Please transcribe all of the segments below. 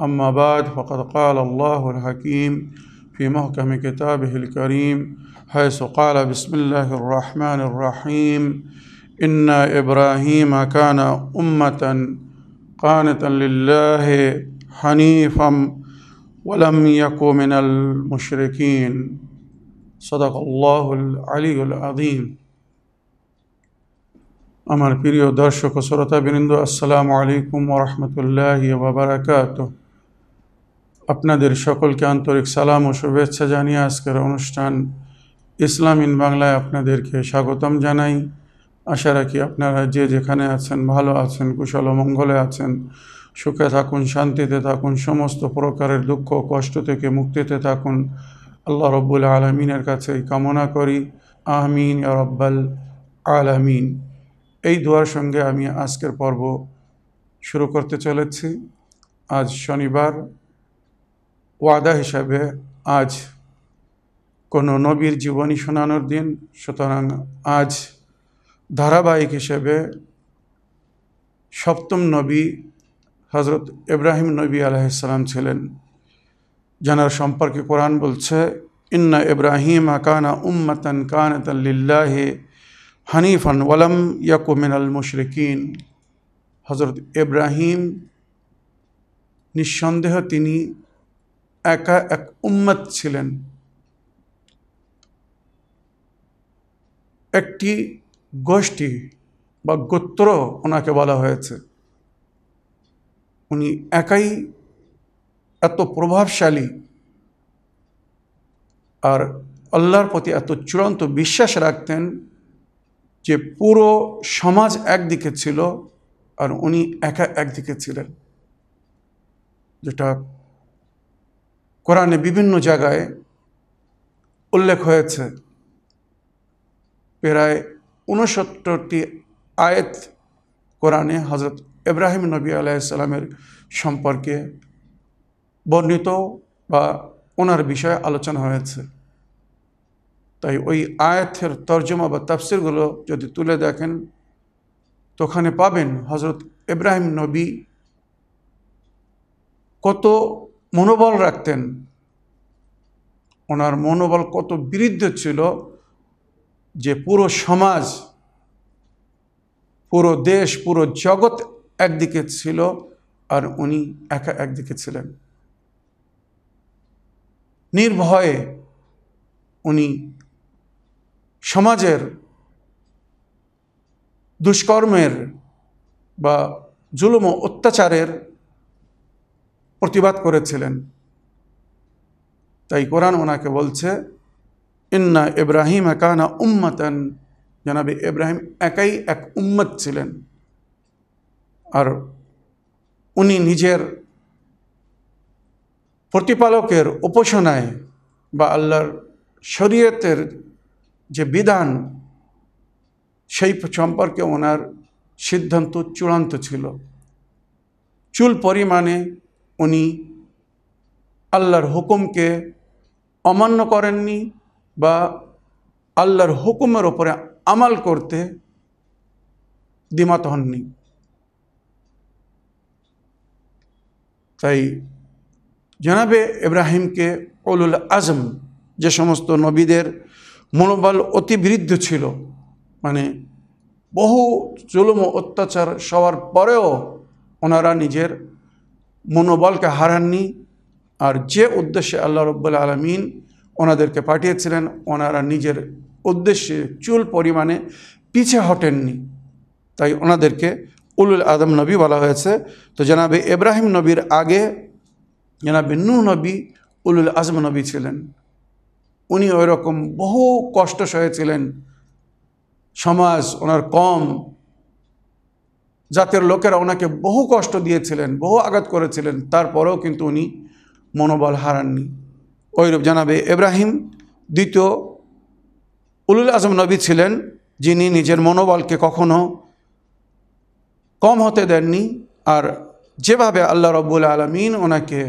أما بعد فقد قال الله الحكيم في محكم كتابه الكريم حيث قال بسم الله الرحمن الرحيم إن إبراهيم كان أمة قانتا لله حنيفا ولم يكن من المشركين صدق الله العلي العظيم আমার প্রিয় দর্শক ও শ্রোতা বৃন্দ আসসালামু আলাইকুম ওরহমতুল্লাহ বাবারাকাত আপনাদের সকলকে আন্তরিক সালাম ও শুভেচ্ছা জানিয়ে আজকের অনুষ্ঠান ইসলাম ইন বাংলায় আপনাদেরকে স্বাগতম জানাই। আশা রাখি আপনারা যে যেখানে আছেন, ভালো আছেন, কুশল মঙ্গলে আছেন, সুখে থাকুন, শান্তিতে থাকুন, সমস্ত প্রকারের দুঃখ কষ্ট থেকে মুক্তিতে থাকুন। আল্লাহ রব্বুল আলমিনের কাছে কামনা করি। আহমিন রব্বাল আলামিন। এই দোয়ার সঙ্গে আমি আজকের পর্ব শুরু করতে চলেছি। আজ শনিবার ওয়াদা হিসাবে আজ কোনো নবীর জীবনী শোনানোর দিন, সুতরাং আজ ধারাবাহিক হিসেবে সপ্তম নবী হজরত ইব্রাহিম নবী আলাইসালাম ছিলেন জানার সম্পর্কে কোরআন বলছে, ইন্না ইব্রাহিম আকানা উম্মাতান কানাতাল্লিল্লাহে হানিফান ওয়ালাম ইয়াকু মিনাল মুশরিকিন। হজরত ইব্রাহিম নিঃসন্দেহ তিনি একা এক উম্মত ছিলেন। একটি গোষ্ঠী বা গোত্র ওনাকে বলা হয়েছে। উনি একাই এত প্রভাবশালী আর আল্লাহর প্রতি এত চূড়ান্ত বিশ্বাস রাখতেন যে পুরো সমাজ একদিকে ছিল আর উনি একা একদিকে ছিলেন। যেটা কোরআনে বিভিন্ন জায়গায় উল্লেখ হয়েছে। প্রায় উনসত্তরটি আয়েত কোরআনে হজরত ইব্রাহিম নবী আলাইসাল্লামের সম্পর্কে বর্ণিত বা ওনার বিষয়ে আলোচনা হয়েছে। তাই ওই আয়াতের তর্জমা বা তাফসিরগুলো যদি তুলে দেখেন, তো ওখানে পাবেন হজরত ইব্রাহিম নবী কত মনোবল রাখতেন। ওনার মনোবল কত বৃদ্ধ ছিল যে পুরো সমাজ, পুরো দেশ, পুরো জগৎ একদিকে ছিল আর উনি একা একদিকে ছিলেন। নির্ভয়ে উনি সমাজের দুষ্কর্মের বা জুলুম অত্যাচারের প্রতিবাদ করেছিলেন। তাই কোরআন ওনাকে বলছে, ইন্না ইব্রাহিম একানা উম্মতন। জানাবে ইব্রাহিম একাই এক উম্মত ছিলেন। আর উনি নিজের প্রতিপালকের উপাসনায় বা আল্লাহর শরীয়তের যে বিধান, সেই সম্পর্কে ওনার সিদ্ধান্ত চূড়ান্ত ছিল। চুল পরিমাণে উনি আল্লাহর হুকুমকে অমান্য করেননি বা আল্লাহর হুকুমের ওপরে আমাল করতে দ্বিমত হননি। তাই জানাবে ইব্রাহিমকে অলুল আজম যে সমস্ত নবীদের মনোবল অতিবৃদ্ধ ছিল মানে বহু জুলুম অত্যাচার সবার পরেও ওনারা নিজের মনোবলকে হারাননি আর যে উদ্দেশ্যে আল্লাহ রব্বুল্লা আলমিন ওনাদেরকে পাঠিয়েছিলেন, ওনারা নিজের উদ্দেশ্যে চুল পরিমাণে পিছে হটেননি। তাই ওনাদেরকে উলুল আদম নবী বলা হয়েছে। তো জানাবে ইব্রাহিম নবীর আগে জানাবে নূ নবী উলুল আজম নবী ছিলেন। উনি ওই রকম বহু কষ্ট সহেছিলেন সমাজ, ওনার কম জাতের লোকেরা ওনাকে বহু কষ্ট দিয়েছিলেন, বহু আঘাত করেছিলেন, তারপরেও কিন্তু উনি মনোবল হারাননি। ওইরূপ জানাবে এব্রাহিম, দ্বিতীয় উলুল আজম নবী ছিলেন, যিনি নিজের মনোবলকে কখনো কম হতে দেননি, আর যেভাবে আল্লাহ রব্বুল আলমিন ওনাকে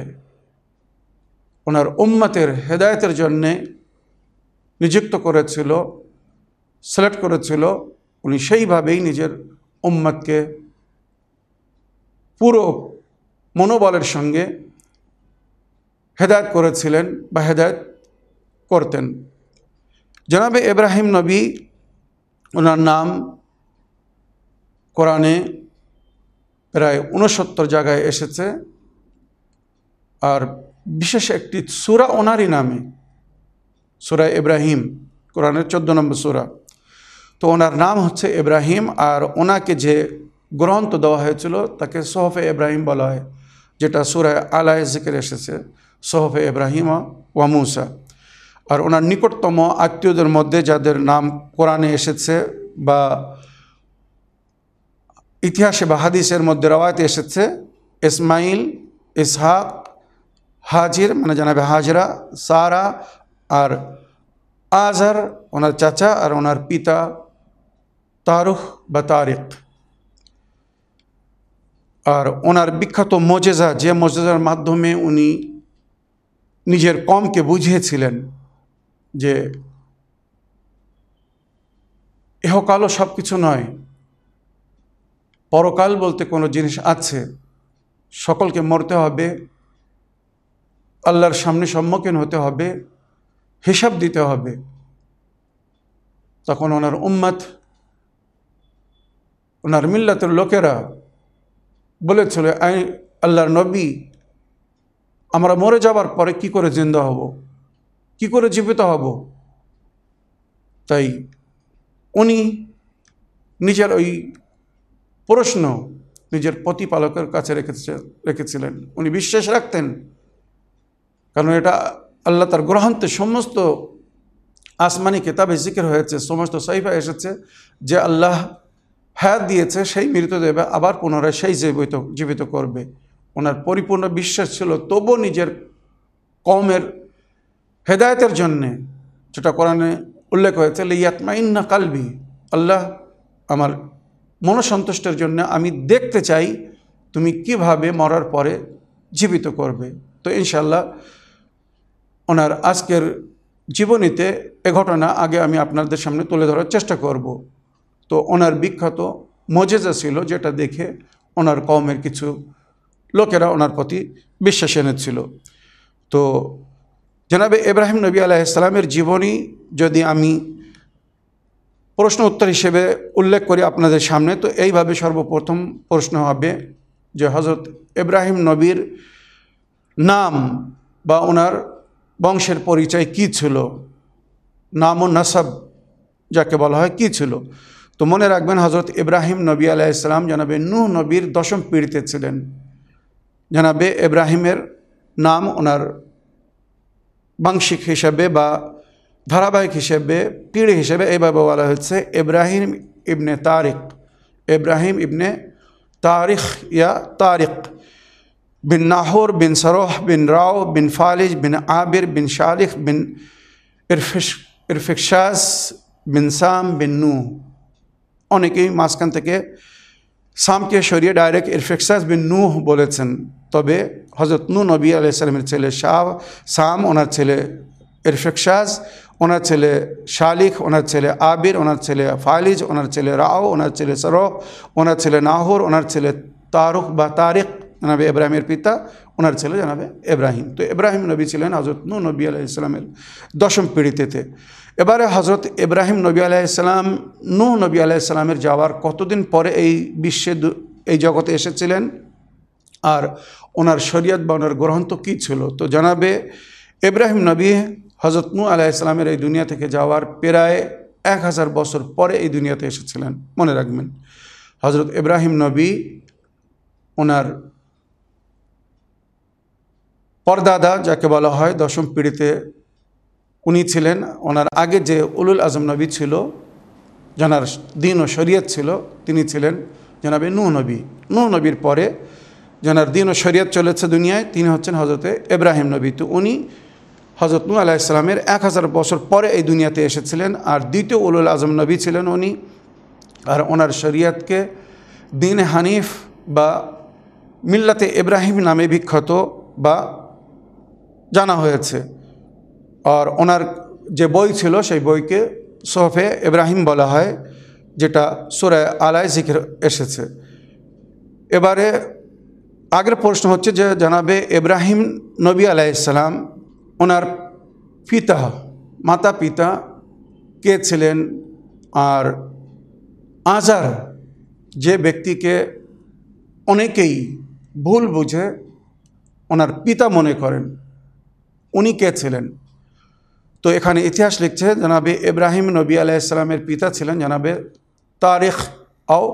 ওনার উম্মতের হেদায়তের জন্যে নিযুক্ত করেছিল সিলেক্ট করেছিল, উনি সেইভাবেই নিজের উম্মতকে পুরো মনোবলের সঙ্গে হেদায়ত করেছিলেন বা হেদায়ত করতেন। জনাবে ইব্রাহিম নবী ওনার নাম কোরআনে প্রায় উনসত্তর জায়গায় এসেছে। আর বিশেষ একটি সুরা ওনারই নামে, সুরা ইব্রাহিম, কোরআনের চোদ্দ নম্বর সুরা। তো ওনার নাম হচ্ছে ইব্রাহিম আর ওনাকে যে গ্রন্থ দেওয়া হয়েছিল, তাকে সোহফে ইব্রাহিম বলা হয়, যেটা সুরায় আলায় জিকের এসেছে, সোহফে ইব্রাহিম ওয়ামুসা আর ওনার নিকটতম আত্মীয়দের মধ্যে যাদের নাম কোরআনে এসেছে বা ইতিহাসে বা হাদিসের মধ্যে রওয়ায়তে এসেছে, ইসমাইল, ইসহাক, হাজির মানে জানাবে হাজরা, সারা আর আজহার, ওনার চাচা আর ওনার পিতা তারুখ বা তারিক আর ওনার বিখ্যাত মজেজা, যে মজেজার মাধ্যমে উনি নিজের কমকে বুঝিয়েছিলেন যে এহকালও সব কিছু নয়, পরকাল বলতে কোনো জিনিস আছে, সকলকে মরতে হবে, আল্লাহর সামনে সম্মুখীন হতে হবে, হিসাব দিতে হবে। তখন ওনার উম্মত, ওনার মিল্লাতের লোকেরা বলেছিল আই আল্লাহর নবী, আমরা মরে যাবার পরে কি করে জিন্দা হব? কি করে জীবিত হব? তাই উনি নিজের ওই প্রশ্ন নিজের প্রতিপালকের কাছে রেখেছে, রেখেছিলেন। উনি বিশ্বাস রাখতেন, কারণ এটা আল্লাহ তার গ্রহান্তে সমস্ত আসমানি কেতাবে জিকির হয়েছে, সমস্ত সাইফা এসেছে যে আল্লাহ হায়াত দিয়েছে, সেই মৃতদেবে আবার পুনরায় সেই জীবিত জীবিত করবে। ওনার পরিপূর্ণ বিশ্বাস ছিল তবু নিজের কমের হেদায়তের জন্যে। যেটা কোরআনে উল্লেখ হয়েছে ইয়াতমাইন্না কালবি, আল্লাহ আমার মনসন্তুষ্টের জন্য আমি দেখতে চাই তুমি কীভাবে মরার পরে জীবিত করবে। তো ইনশাল্লাহ ওনার আজকের জীবনীতে এ ঘটনা আগে আমি আপনাদের সামনে তুলে ধরার চেষ্টা করব। তো ওনার বিখ্যাত মজেজা ছিল যেটা দেখে ওনার কমের কিছু লোকেরা ওনার প্রতি বিশ্বাস এনেছিল। তো জনাবে ইব্রাহিম নবী আলাইসালামের জীবনী যদি আমি প্রশ্ন উত্তর হিসেবে উল্লেখ করি আপনাদের সামনে, তো এইভাবে সর্বপ্রথম প্রশ্ন হবে যে হজরত ইব্রাহিম নবীর নাম বা ওনার বংশের পরিচয় কি ছিল? নাম ও নাসাব যাকে বলা হয় কি ছিল? তো মনে রাখবেন হজরত ইব্রাহিম নবী আলাহ ইসলাম জানাবে নূহ নবীর দশম পিড়িতে ছিলেন। জানাবে ইব্রাহিমের নাম ওনার বাংশিক হিসাবে বা ধারাবাহিক হিসেবে, পিড়ি হিসেবে এইভাবে বলা হচ্ছে ইব্রাহিম ইবনে তারিক ইব্রাহিম ইবনে তারিখ ইয়া তারিক বিন নাহর, বিন সরোহ, বিন রাও বিন ফালিজ, বিন আবির, বিন শালিক বিন ইরফিস ইরফিকশাস, বিন সাম, বিন নু অনেকেই মাঝখান থেকে সামকে সরিয়ে ডাইরেক্ট ইরফিকশাস বিন নূহ বলেছেন। তবে হজরত নু নবী আলাইসালামের ছেলে শাহ, সাম ওনার ছেলে ইরফিকশাস ওনার ছেলে শালিক ওনার ছেলে আবির, ওনার ছেলে ফালিজ, ওনার ছেলে রাও ওনার ছেলে সরফ ওনার ছেলে নাহর, ওনার ছেলে তারুক বা তারিক জানাবে ইব্রাহিমের পিতা, ওনার ছেলে জানাবে ইব্রাহিম। তো ইব্রাহিম নবী ছিলেন হজরত নু নবী আলাইসালামের দশম পিড়িতেতে এবারে হজরত ইব্রাহিম নবী আলাইসালাম নু নবী আলাইসালামের যাওয়ার কতদিন পরে এই বিশ্বে এই জগতে এসেছিলেন? আর ওনার শরিয়ত বা ওনার গ্রন্থ কী ছিল? তো জানাবে, ইব্রাহিম নবী হজরত নু আলাহ ইসলামের এই দুনিয়া থেকে যাওয়ার প্রায় এক হাজার বছর পরে এই দুনিয়াতে এসেছিলেন। মনে রাখবেন হজরত ইব্রাহিম নবী ওনার পরদাদা, যাকে বলা হয় দশম পিড়িতে উনি ছিলেন, ওনার আগে যে উলুল আজম নবী ছিল, জানার দিন ও শরীয়ত ছিল, তিনি ছিলেন জানাবে নূ নবী। নূ নবীর পরে জানার দিন ও শরীয়ত চলেছে দুনিয়ায়, তিনি হচ্ছেন হজরতে ইব্রাহিম নবী। তো উনি হজরত নূ আলাহ ইসলামের এক হাজার বছর পরে এই দুনিয়াতে এসেছিলেন, আর দ্বিতীয় উলুল আজম নবী ছিলেন উনি। আর ওনার শরিয়তকে দিন হানিফ বা মিল্লাতে ইব্রাহিম নামে বিখ্যাত বা জানা হয়েছে। আর ওনার যে বই ছিল, সেই বইকে সোহফে ইব্রাহিম বলা হয়, যেটা সুরায় আলায় জিকির এসেছে। এবারে আগের প্রশ্ন হচ্ছে যে, জানাবে ইব্রাহিম নবী আলাইসালাম ওনার পিতা, মাতা পিতা কে ছিলেন? আর আজার যে ব্যক্তিকে অনেকেই ভুল বুঝে ওনার পিতা মনে করেন, উনি কে ছিলেন? তো এখানে ইতিহাস লিখছে, জানাবে ইব্রাহিম নবী আলাইসালামের পিতা ছিলেন জানাবে তারিখ আও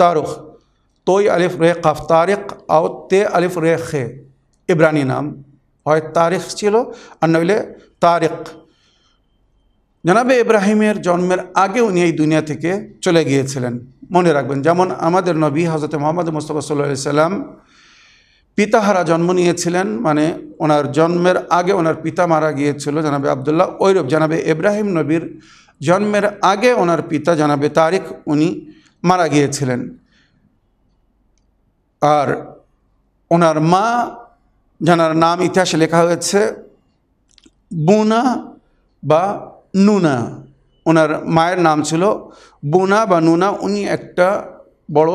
তারুখ। তোই আলিফ রে কাফ তারিক আও তে আলিফ রে খে। ইব্রানি নাম। হয় তারিখ ছিল আর নইলে তারিক জানাবে ইব্রাহিমের জন্মের আগে উনি এই দুনিয়া থেকে চলে গিয়েছিলেন। মনে রাখবেন, যেমন আমাদের নবী হজরত মোহাম্মদ মুস্তফা সাল্লাহ সাল্লাম পিতাহারা জন্ম নিয়েছিলেন মানে ওনার জন্মের আগে ওনার পিতা মারা গিয়েছিল জানাবে আবদুল্লাহ ঐরব জানাবে ইব্রাহিম নবীর জন্মের আগে ওনার পিতা জানাবে তারিখ উনি মারা গিয়েছিলেন। আর ওনার মা জানার নাম ইতিহাসে লেখা হয়েছে বুনা বা নুনা। ওনার মায়ের নাম ছিল বুনা বা নুনা। উনি একটা বড়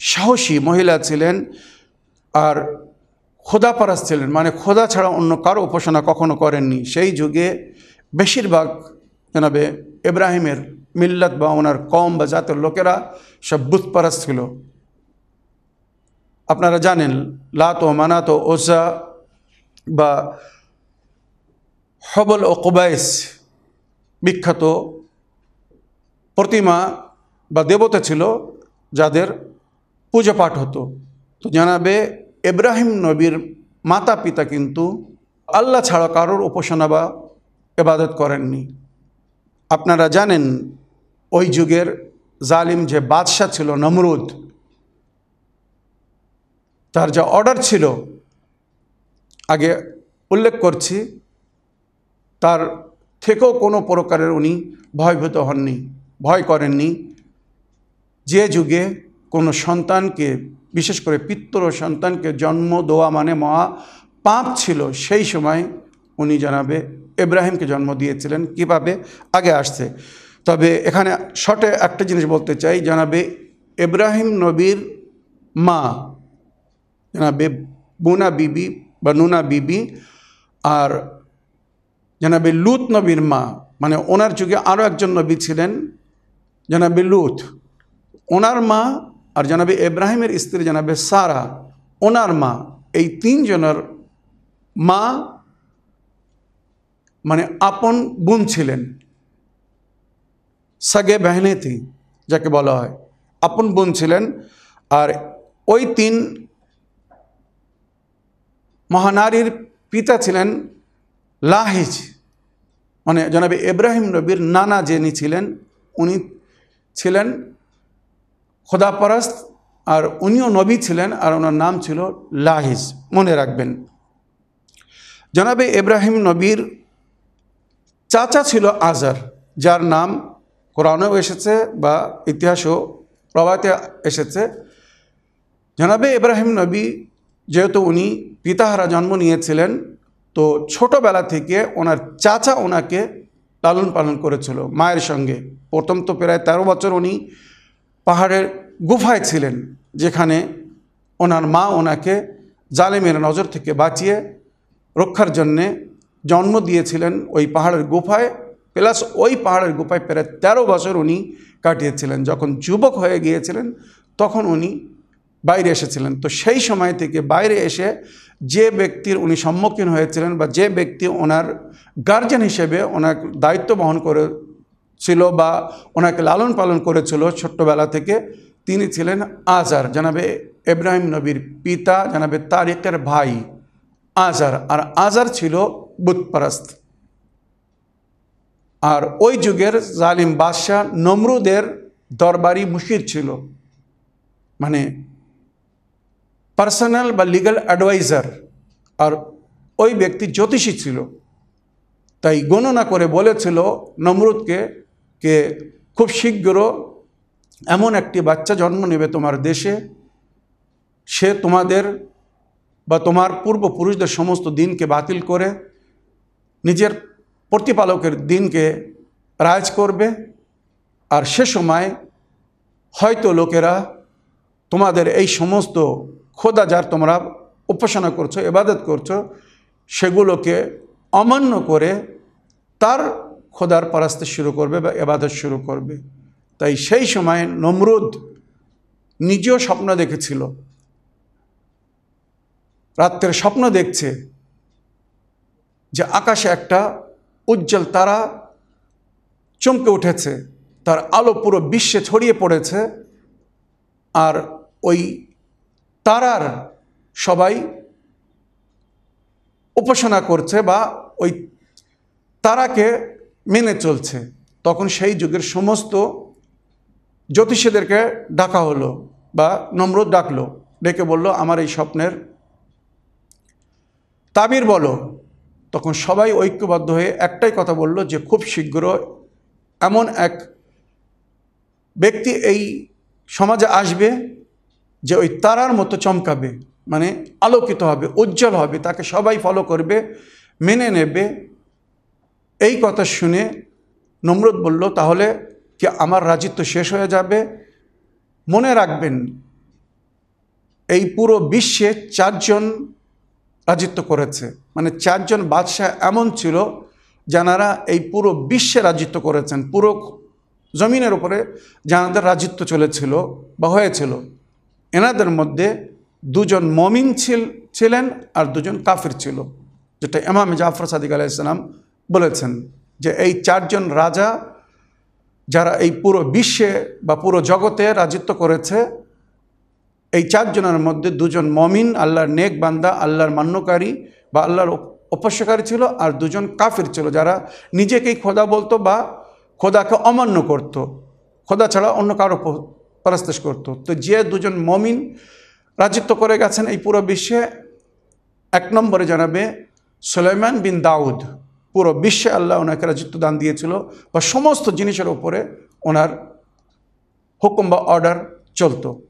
সাহসী মহিলা ছিলেন। আর খোদা পারাস ছিলেন মানে খোদা ছাড়া অন্য কারও উপাসনা কখনো করেননি। সেই যুগে বেশিরভাগ জানাবে ইব্রাহিমের মিল্লাত বা ওনার কম বা জাতের লোকেরা সব বুথপারাস ছিল। আপনারা জানেন, লাত ও মানাত ও ওসা বা হবল ও কুবাইস বিখ্যাত প্রতিমা বা দেবতা ছিল যাদের পূজা পাঠ হতো। তো জানাবে ইব্রাহিম নবীর মাতা পিতা কিন্তু আল্লাহ ছাড়া কারোর উপাসনা বা এবাদত করেননি। আপনারা জানেন, ওই যুগের জালিম যে বাদশাহ ছিল নমরুদ, তার যা অর্ডার ছিল, আগে উল্লেখ করছি, তার থেকেও কোনো প্রকারের উনি ভয়ভীত হননি, ভয় করেননি। যে যুগে কোনো সন্তানকে বিশেষ করে পিত্র সন্তানকে জন্ম দেওয়া মানে মহা পাপ ছিল, সেই সময় উনি জানাবে ইব্রাহিমকে জন্ম দিয়েছিলেন, কীভাবে? আগে আসছে। তবে এখানে শর্টে একটা জিনিস বলতে চাই, জানাবে ইব্রাহিম নবীর মা, জানাবে বুনা বিবি বা নুনা বিবি আর জানাবে লুত নবীর মা মানে ওনার যুগে আরও একজন নবী ছিলেন, জানাবে লুত। ওনার মা আর জানাবে এব্রাহিমের স্ত্রী জানাবে সারা, ওনার মা, এই তিনজনের মা মানে আপন বোন ছিলেন। সাগে বেহনেতি, যাকে বলা হয়, আপন বোন ছিলেন আর ওই তিন মহানারীর পিতা ছিলেন লাহিজ। মানে জানাবে ইব্রাহিম নবীর নানা যিনি ছিলেন, উনি ছিলেন খোদাপরস্ত আর উনিও নবী ছিলেন আর ওনার নাম ছিল লাহিজ। মনে রাখবেন। জনাবে ইব্রাহিম নবীর চাচা ছিল আজার যার নাম কোরআনেও এসেছে বা ইতিহাসও প্রবাতে এসেছে। জনাবে ইব্রাহিম নবী যেহেতু উনি পিতাহারা জন্ম নিয়েছিলেন, তো ছোটোবেলা থেকে ওনার চাচা ওনাকে লালন পালন করেছিল মায়ের সঙ্গে। প্রথম তো প্রায় তেরো বছর উনি পাহাড়ের গুফায় ছিলেন, যেখানে ওনার মা ওনাকে জালেমের নজর থেকে বাঁচিয়ে রক্ষার জন্যে জন্ম দিয়েছিলেন ওই পাহাড়ের গুফায়। প্লাস ওই পাহাড়ের গুফায় প্রায় তেরো বছর উনি কাটিয়েছিলেন। যখন যুবক হয়ে গিয়েছিলেন, তখন উনি বাইরে এসেছিলেন। তো সেই সময় থেকে বাইরে এসে যে ব্যক্তির উনি সম্মুখীন হয়েছিলেন বা যে ব্যক্তি ওনার গার্জেন হিসেবে ওনার দায়িত্ব বহন করে ছিল বা ওনাকে লালন পালন করেছিল ছোট্টবেলা থেকে, তিনি ছিলেন আজার, জানাবে ইব্রাহিম নবীর পিতা, জানাবে তারিকের ভাই আজার, আর আজার ছিল বুতপারাস্ত আর ওই যুগের জালিম বাদশাহ নমরুদের দরবারি মুশির ছিল মানে পার্সোনাল বা লিগ্যাল অ্যাডভাইজার, আর ওই ব্যক্তি জ্যোতিষী ছিল। তাই গণনা করে বলেছিল নমরুদকে কে খুব শীঘ্র এমন একটি বাচ্চা জন্ম নেবে তোমার দেশে, সে তোমাদের বা তোমার পূর্বপুরুষদের সমস্ত দিনকে বাতিল করে, নিজের প্রতিপালকের দিনকে রাজ করবে। আর সে সময় হয়তো লোকেরা তোমাদের এই সমস্ত খোদা যার তোমরা উপাসনা করছ, এবাদত করছ, সেগুলোকে অমান্য করে তার খোদার পরাস্তে শুরু করবে বা এবাদত শুরু করবে। তাই সেই সময় নমরুদ নিজেও স্বপ্ন দেখেছিল। রাত্রের স্বপ্ন দেখছে যে আকাশে একটা উজ্জ্বল তারা চমকে উঠেছে, তার আলো পুরো বিশ্বে ছড়িয়ে পড়েছে আর ওই তারার সবাই উপাসনা করছে বা ওই তারাকে মেনে চলছে। তখন সেই যুগের সমস্ত জ্যোতিষীদেরকে ডাকা হলো বা নম্র ডাকলো, ডেকে বলল, আমার এই স্বপ্নের তাবির বলো। তখন সবাই ঐক্যবদ্ধ হয়ে একটাই কথা বলল যে, খুব শীঘ্র এমন এক ব্যক্তি এই সমাজে আসবে যে ওই তারার মতো চমকাবে মানে আলোকিত হবে, উজ্জ্বল হবে, তাকে সবাই ফলো করবে, মেনে নেবে। এই কথা শুনে নমরুদ বলল, তাহলে কি আমার রাজিত্ব শেষ হয়ে যাবে? মনে রাখবেন, এই পুরো বিশ্বে চারজন রাজিত্ব করেছে। মানে চারজন বাদশাহ এমন ছিল যারা এই পুরো বিশ্বে রাজিত্ব করেছেন। পুরো জমিনের উপরে যাদের রাজিত্ব চলেছিল বা হয়েছিল। এনাদের মধ্যে দুজন মমিন ছিল, ছিলেন আর দুজন কাফির ছিল, যেটা ইমাম জাফর সাদিক আলাইসালাম বলেছেন যে এই চারজন রাজা যারা এই পুরো বিশ্বে বা পুরো জগতে রাজত্ব করেছে, এই চারজনের মধ্যে দুজন মমিন, আল্লাহর নেক বান্দা, আল্লাহর মান্যকারী বা আল্লাহর উপস্যকারী ছিল আর দুজন কাফির ছিল যারা নিজেকেই খোদা বলতো বা খোদাকে অমান্য করত। খোদা ছাড়া অন্য কারও পরাস্তেশ করতো তো যে দুজন মমিন রাজত্ব করে গেছেন এই পুরো বিশ্বে, এক নম্বরে জানাবে সুলাইমান বিন দাউদ পুরো বিশ্বে আল্লাহ ওনাকে রাজিত্ব দান দিয়েছিল বা সমস্ত জিনিসের ওপরে ওনার হুকুম বা অর্ডার চলতো।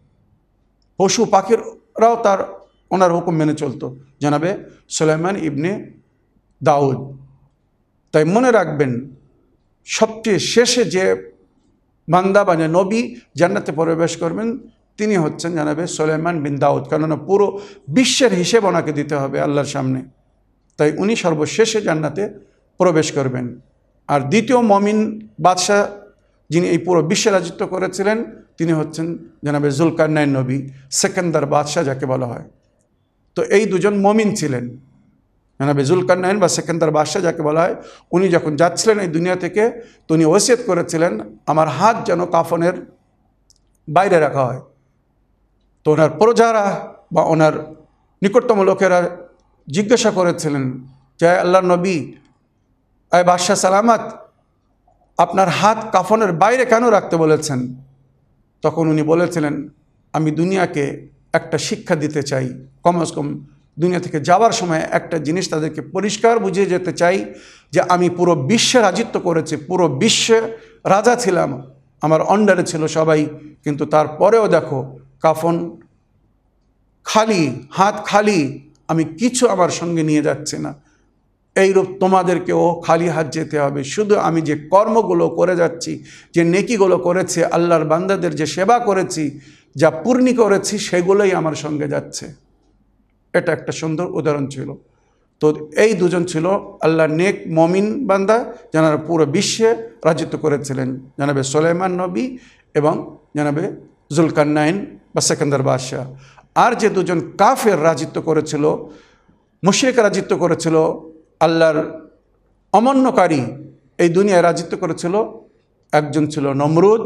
পশু পাখিরাও তার ওনার হুকুম মেনে চলতো। জানাবে সুলাইমান ইবনে দাউদ। তাই মনে রাখবেন, সবচেয়ে শেষে যে বান্দা বা নবী জান্নাতে প্রবেশ করবেন, তিনি হচ্ছেন জানাবে সোলেমান বিন দাউদ। কেননা পুরো বিশ্বের হিসেব ওনাকে দিতে হবে আল্লাহর সামনে। তাই উনি সর্বশেষে জান্নাতে প্রবেশ করবেন। আর দ্বিতীয় মমিন বাদশাহ, যিনি এই পুরো বিশ্বে রাজত্ব করেছিলেন, তিনি হচ্ছেন জানাবে জুলকান্নাইন নবী, সেকেন্দার বাদশাহ যাকে বলা হয়। তো এই দুজন মমিন ছিলেন। জানাবে জুলকান্নাইন বা সেকেন্দার বাদশাহ যাকে বলা হয়, উনি যখন যাচ্ছিলেন এই দুনিয়া থেকে, তো উনি ওসিয়ত করেছিলেন, আমার হাত যেন কাফনের বাইরে রাখা হয়। তো ওনার প্রজারা বা ওনার নিকটতম লোকেরা জিজ্ঞাসা করেছিলেন, যে আল্লাহ নবী আয় বাদশাহ সালামাত, আপনার হাত কাফনের বাইরে কেন রাখতে বলেছেন? তখন উনি বলেছিলেন, আমি দুনিয়াকে একটা শিক্ষা দিতে চাই। কমস কম দুনিয়া থেকে যাওয়ার সময় একটা জিনিস তাদেরকে পরিষ্কার বুঝিয়ে যেতে চাই যে আমি পুরো বিশ্বে রাজিত্ব করেছি, পুরো বিশ্বে রাজা ছিলাম, আমার অন্ডারে ছিল সবাই, কিন্তু তারপরেও দেখো কাফন খালি, হাত খালি, আমি কিছু আমার সঙ্গে নিয়ে যাচ্ছি না। এইরূপ তোমাদেরকেও খালি হাত যেতে হবে। শুধু আমি যে কর্মগুলো করে যাচ্ছি, যে নেকিগুলো করেছি, আল্লাহর বান্দাদের যে সেবা করেছি, যা পূর্ণি করেছি, সেগুলোই আমার সঙ্গে যাচ্ছে। এটা একটা সুন্দর উদাহরণ ছিল। তো এই দুজন ছিল আল্লাহ নেক মমিন বান্দা যারা পুরো বিশ্বে রাজিত্ব করেছিলেন। জানাবে সোলেমান নবী এবং জানাবে জুলকান্নাইন বা সেকেন্দার বাদশাহ। আর যে দুজন কাফের রাজিত্ব করেছিল, মুশরিক রাজিত্ব করেছিল আল্লাহর অমান্যকারী এই দুনিয়ায় রাজিত্ব করেছিল একজন ছিল নমরুদ,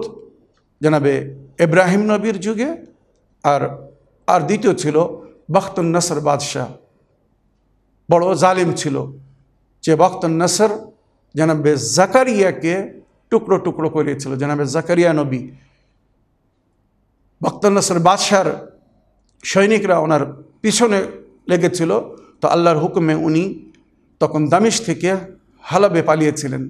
জানাবে এব্রাহিম নবীর যুগে, আর আর দ্বিতীয় ছিল বখতুন নসর বাদশাহ। বড় জালিম ছিল। যে বখতুন নসর জানাবে জাকারিয়াকে টুকরো টুকরো করিয়েছিল, জানাবে জাকারিয়া নবী। বখতুন নসর বাদশার সৈনিকরা ওনার পিছনে লেগেছিল, তো আল্লাহর হুকুমে উনি তখন দামিশ থেকে হালবে পালিয়েছিলেন।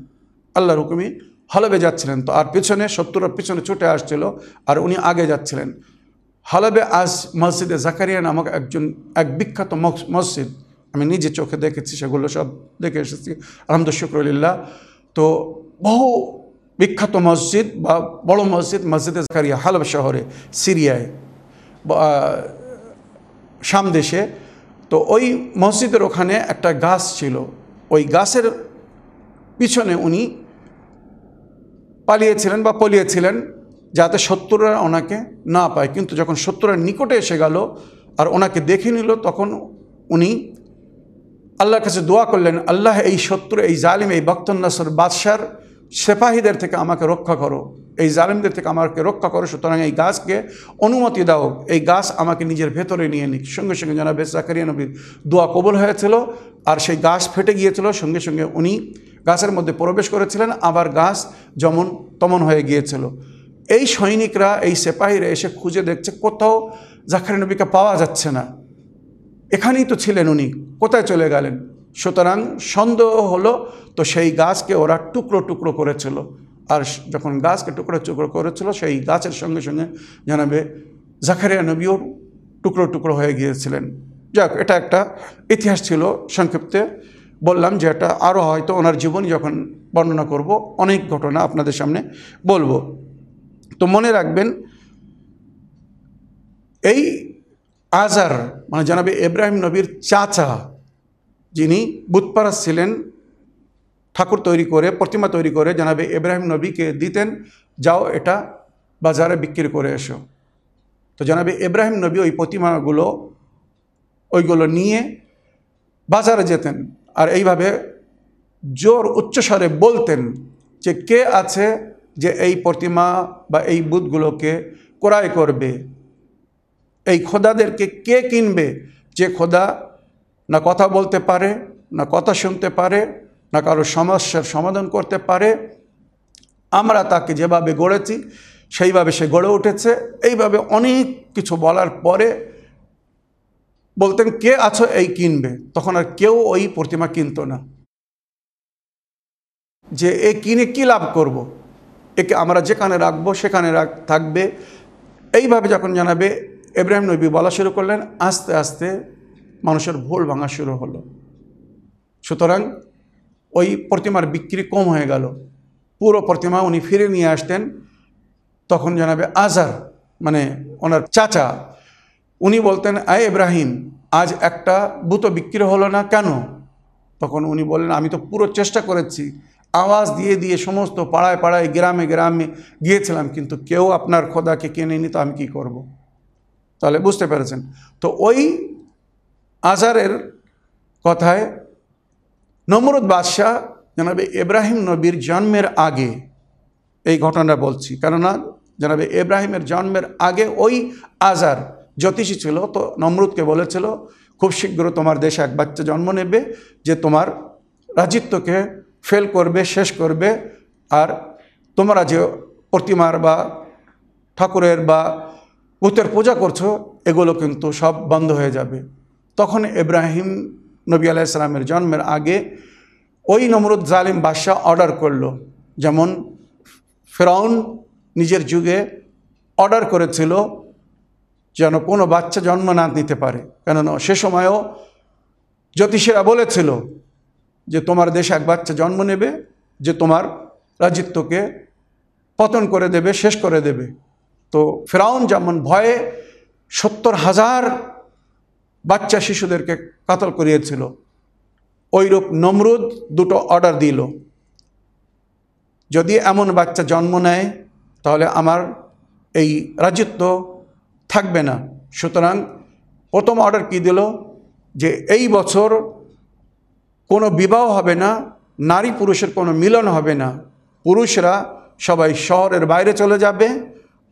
আল্লাহর হুকুমে হলবে যাচ্ছিলেন। তো আর পিছনে শত্রুর পিছনে ছুটে আসছিল আর উনি আগে যাচ্ছিলেন। হালবে আজ মসজিদে জাকারিয়া নামক একজন, এক বিখ্যাত মসজিদ, আমি নিজে চোখে দেখেছি, সেগুলো সব দেখে এসেছি। আহমদ শুক্রলিল্লাহ। তো বহু বিখ্যাত মসজিদ বা বড় মসজিদ মসজিদে জাকারিয়া, হালব শহরে, সিরিয়ায় শাম দেশে তো ওই মসজিদের ওখানে একটা গাছ ছিল। ওই গাছের পিছনে উনি পালিয়েছিলেন বা পলিয়েছিলেন যাতে শত্রুরা ওনাকে না পায়। কিন্তু যখন শত্রুরা নিকটে এসে গেল আর ওনাকে দেখে নিল, তখন উনি আল্লাহর কাছে দোয়া করলেন, আল্লাহ, এই শত্রু, এই জালিম, এই বক্তন্নাসর বাদশার সেপাহীদের থেকে আমাকে রক্ষা করো, এই জালিমদের থেকে আমাকে রক্ষা করো, সুতরাং এই গাছকে অনুমতি দাও, এই গাছ আমাকে নিজের ভেতরে নিয়ে নিক। সঙ্গে সঙ্গে জানাবে জাকারিয়া নবীর দোয়া কবল হয়েছিল, আর সেই গাছ ফেটে গিয়েছিল, সঙ্গে সঙ্গে উনি গাছের মধ্যে প্রবেশ করেছিলেন, আবার গাছ যেমন তমন হয়ে গিয়েছিল। এই সৈনিকরা, এই সেপাহীরা এসে খুঁজে দেখছে, কোথাও জাকারি নবীকে পাওয়া যাচ্ছে না। এখানেই তো ছিলেন উনি, কোথায় চলে গেলেন? সুতরাং সন্দেহ হলো, তো সেই গাছকে ওরা টুকরো টুকরো করেছিল। আর যখন গাছকে টুকরো টুকরো করেছিল, সেই গাছের সঙ্গে সঙ্গে জানাবে, জাকারিয়া নবীও টুকরো টুকরো হয়ে গিয়েছিলেন। যাক, এটা একটা ইতিহাস ছিল সংক্ষিপ্তে। বললাম যে এটা আরও হয়তো ওনার জীবনী যখন বর্ণনা করব, অনেক ঘটনা আপনাদের সামনে বলব। তো মনে রাখবেন, এই আজার মানে জানাবে ইব্রাহিম নবীর চাচা যিনি বুধপারাস ছিলেন, ঠাকুর তৈরি করে, প্রতিমা তৈরি করে জানাবে ইব্রাহিম নবীকে দিতেন, যাও এটা বাজারে বিক্রি করে এসো। তো জানাবে ইব্রাহিম নবী ওই প্রতিমাগুলো, ওইগুলো নিয়ে বাজারে যেতেন। আর এইভাবে জোর উচ্চস্বরে বলতেন যে কে আছে যে এই প্রতিমা বা এই বুথগুলোকে ক্রয় করবে? এই খোদাদেরকে কে কিনবে? যে খোদা না কথা বলতে পারে, না কথা শুনতে পারে, না কারও সমস্যার সমাধান করতে পারে। আমরা তাকে যেভাবে গড়েছি, সেইভাবে সে গড়ে উঠেছে। এইভাবে অনেক কিছু বলার পরে বলতেন, কে আছো এই কিনবে? তখন আর কেউ ওই প্রতিমা কিনত না। যে এ কিনে কি লাভ করব। একে আমরা যেখানে রাখব, সেখানে রাখ, থাকবে। এইভাবে যখন জানাবে, এব্রাহিম নবী বলা শুরু করলেন, আস্তে আস্তে মানুষের ভুল ভাঙা শুরু হলো। সুতরাং ওই প্রতিমার বিক্রি কম হয়ে গেল। পুরো প্রতিমা উনি ফিরে নিয়ে আসতেন। তখন জানাবে আজার মানে ওনার চাচা, উনি বলতেন, আয় ইব্রাহিম, আজ একটা বুতো বিক্রি হলো না কেন? তখন উনি বললেন, আমি তো পুরো চেষ্টা করেছি। আওয়াজ দিয়ে দিয়ে সমস্ত পাড়ায় পাড়ায়, গ্রামে গ্রামে গিয়েছিলাম, কিন্তু কেউ আপনার খোদাকে কিনে নি তো আমি কী করব। তাহলে বুঝতে পেরেছেন। তো ওই আজারের কথায়, নমরুদ বাদশাহ জানাবে ইব্রাহিম নবীর জন্মের আগে এই ঘটনা বলছি। কেননা জানাবে ইব্রাহিমের জন্মের আগে ওই আজার জ্যোতিষী ছিল, তো নমরুদকে বলেছিল, খুব শীঘ্র তোমার দেশে এক বাচ্চা জন্ম নেবে যে তোমার রাজিত্বকে ফেল করবে, শেষ করবে। আর তোমরা যে প্রতিমার বা ঠাকুরের বা ভূতের পূজা করছ, এগুলো কিন্তু সব বন্ধ হয়ে যাবে। তখন ইব্রাহিম নবী আলাইসালামের জন্মের আগে ওই নমরুদ জালিম বাদশাহ অর্ডার করল। যেমন ফেরাউন নিজের যুগে অর্ডার করেছিল যেন কোনো বাচ্চা জন্ম না নিতে পারে। কেননা সে সময়ও জ্যোতিষীরা বলেছিল যে তোমার দেশে এক বাচ্চা জন্ম নেবে, যে তোমার রাজিত্বকে পতন করে দেবে, শেষ করে দেবে। তো ফেরাউন যেমন ভয়ে সত্তর হাজার বাচ্চা শিশুদেরকে কাতল করিয়েছিল। ওইরূপ নমরুদ দুটো অর্ডার দিল। যদি এমন বাচ্চা জন্ম নেয়, তাহলে আমার এই রাজত্ব থাকবে না। সুতরাং প্রথম অর্ডার কী দিল? যে এই বছর কোনো বিবাহ হবে না, নারী পুরুষের কোনো মিলন হবে না। পুরুষরা সবাই শহরের বাইরে চলে যাবে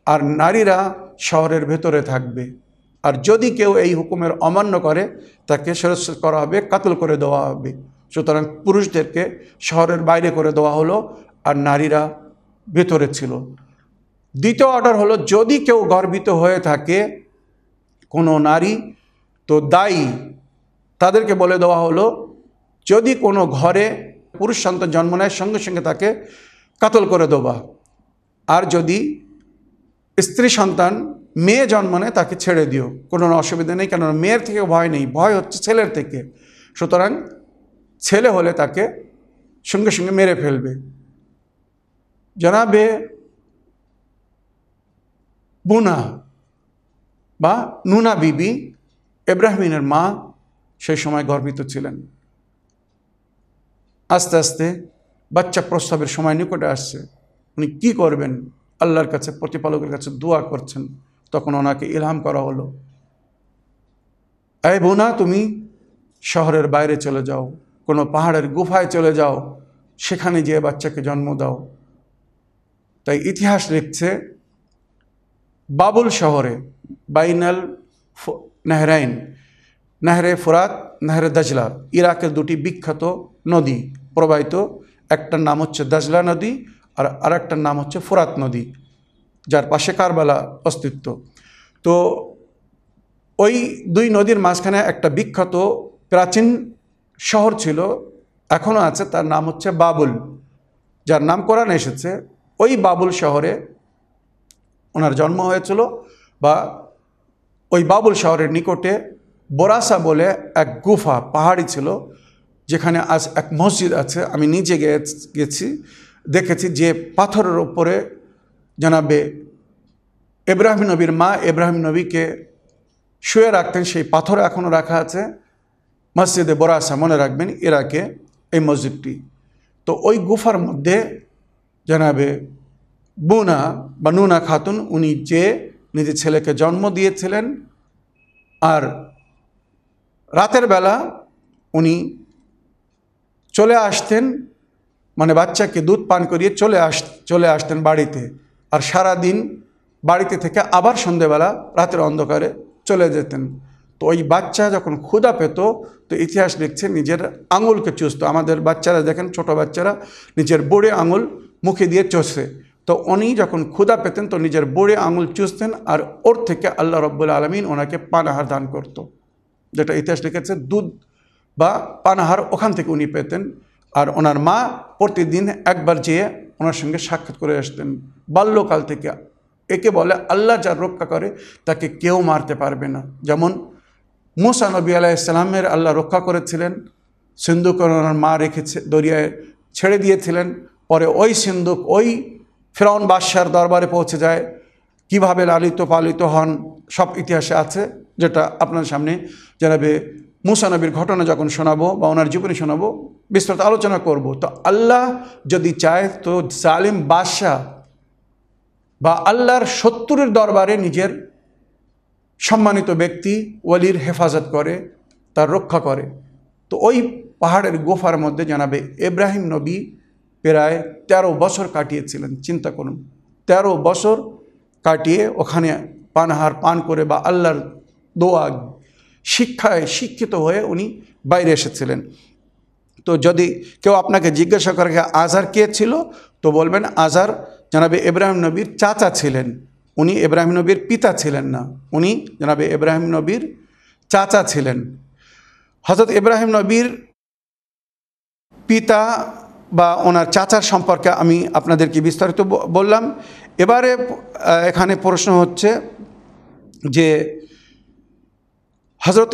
আর নারীরা শহরের ভেতরে থাকবে। আর যদি কেউ এই হুকুমের অমান্য করে, তাকে শিরস্ত করা হবে, কাতল করে দেওয়া হবে। সুতরাং পুরুষদেরকে শহরের বাইরে করে দেওয়া হলো আর নারীরা ভেতরে ছিল। দ্বিতীয় অর্ডার হলো, যদি কেউ গর্বিত হয়ে থাকে কোনো নারী, তো দায়ী। তাদেরকে বলে দেওয়া হলো, যদি কোনো ঘরে পুরুষ সন্তান জন্ম নেয়, সঙ্গে সঙ্গে তাকে কাতল করে দেওয়া। আর যদি স্ত্রী সন্তান মেয়ে জন্ম নেয়, তাকে ছেড়ে দিও। কোনো অসুবিধা নেই, কেননা মেয়ের থেকে ভয় নেই, ভয় হচ্ছে ছেলের থেকে। সুতরাং ছেলে হলে তাকে সঙ্গে সঙ্গে মেরে ফেলবে। জানাবে বুনা বা নুনা বিবি এব্রাহিমের মা সেই সময় গর্বিত ছিলেন। আস্তে আস্তে বাচ্চা প্রস্তাবের সময় নিকটে আসছে। উনি কি করবেন? আল্লাহর কাছে, প্রতিপালকের কাছে দোয়া করছেন। তখন ওনাকে ইলহাম করা হলো। এই বোনা, তুমি শহরের বাইরে চলে যাও, কোনো পাহাড়ের গুফায় চলে যাও, সেখানে যেয়ে বাচ্চাকে জন্ম দাও। তাই ইতিহাস লিখছে, বাবুল শহরে, বাইনাল নেহরাইন, নেহরে ফুরাত, নেহরে দাজলা, ইরাকের দুটি বিখ্যাত নদী প্রবাহিত, একটার নাম হচ্ছে দাজলা নদী আর আরেকটার নাম হচ্ছে ফুরাত নদী। যার পাশে কারবালা অস্তিত্ব। তো ওই দুই নদীর মাঝখানে একটা বিখ্যাত প্রাচীন শহর ছিল এখনও আছে, তার নাম হচ্ছে বাবুল। যার নাম কোরআন এসেছে ওই বাবুল শহরে ওনার জন্ম হয়েছিল বা ওই বাবুল শহরের নিকটে বোরাসা বলে এক গুফা, পাহাড়ি ছিল, যেখানে আজ এক মসজিদ আছে। আমি নিজে গেছি, দেখেছি যে পাথরের ওপরে জানাবে, এব্রাহিম নবীর মা এব্রাহিম নবীকে শুয়ে রাখতেন, সেই পাথর এখনও রাখা আছে। মসজিদে বোরাসা মনে রাখবেন ইরাকে, এই মসজিদটি। তো ওই গুফার মধ্যে জানাবে, বুনা বা নুনা খাতুন উনি যে নিজের ছেলেকে জন্ম দিয়েছিলেন আর রাতের বেলা উনি চলে আসতেন মানে বাচ্চাকে দুধ পান করিয়ে চলে আস, চলে আসতেন বাড়িতে। আর সারা দিন বাড়িতে থেকে আবার সন্ধেবেলা রাতের অন্ধকারে চলে যেতেন। তো ওই বাচ্চা যখন ক্ষুধা পেত, তো ইতিহাস লিখছে নিজের আঙুলকে চুষত। আমাদের বাচ্চারা দেখেন, ছোট বাচ্চারা নিজের বুড়ে আঙুল মুখে দিয়ে চষে। তো উনি যখন ক্ষুধা পেতেন, তো নিজের বুড়ে আঙুল চুষতেন আর ওর থেকে আল্লাহ রব্বুল আলমিন ওনাকে পানাহার দান করত। যেটা ইতিহাস লিখেছে, দুধ বা পানাহার ওখান থেকে উনি পেতেন। আর ওনার মা প্রতিদিন একবার যেয়ে ওনার সঙ্গে সাক্ষাৎ করে আসতেন। বাল্যকাল থেকে। একে বলে, আল্লাহ যার রক্ষা করে, তাকে কেউ মারতে পারবে না। যেমন মুসা নবী আলাইসালামের আল্লাহ রক্ষা করেছিলেন, সিন্ধুক ওনার মা রেখেছে, দরিয়ায় ছেড়ে দিয়েছিলেন। পরে ওই সিন্ধুক, ওই ফেরাউন বাদশার দরবারে পৌঁছে যায়। কীভাবে লালিত পালিত হন, সব ইতিহাসে আছে, যেটা আপনার সামনে। জানাবে মুসানবীর ঘটনা যখন শোনাবো বা ওনার জীবনী শোনাবো বিস্তৃত আলোচনা করব, তো আল্লাহ যদি চায় তো জালিম বাদশাহ বা আল্লাহর সত্তরের দরবারে নিজের সম্মানিত ব্যক্তি, ওয়ালির হেফাজত করে, তার রক্ষা করে। তো ওই পাহাড়ের গোফার মধ্যে জানাবে এব্রাহিম নবী প্রায় ১৩ বছর কাটিয়েছিলেন, চিন্তা করুন। ১৩ বছর কাটিয়ে ওখানে পানহার পান করে বা আল্লাহর দোয়া শিক্ষায় শিক্ষিত হয়ে উনি বাইরে এসেছিলেন। তো যদি কেউ আপনাকে জিজ্ঞাসা করে আজহার কে ছিল, তো বলবেন আজহার জানাবে ইব্রাহিম নবীর চাচা ছিলেন। উনি ইব্রাহিম নবীর পিতা ছিলেন না, উনি জানাবে ইব্রাহিম নবীর চাচা ছিলেন। হজরত ইব্রাহিম নবীর পিতা বা ওনার চাচার সম্পর্কে আমি আপনাদেরকে বিস্তারিত বললাম। এবারে এখানে প্রশ্ন হচ্ছে যে হজরত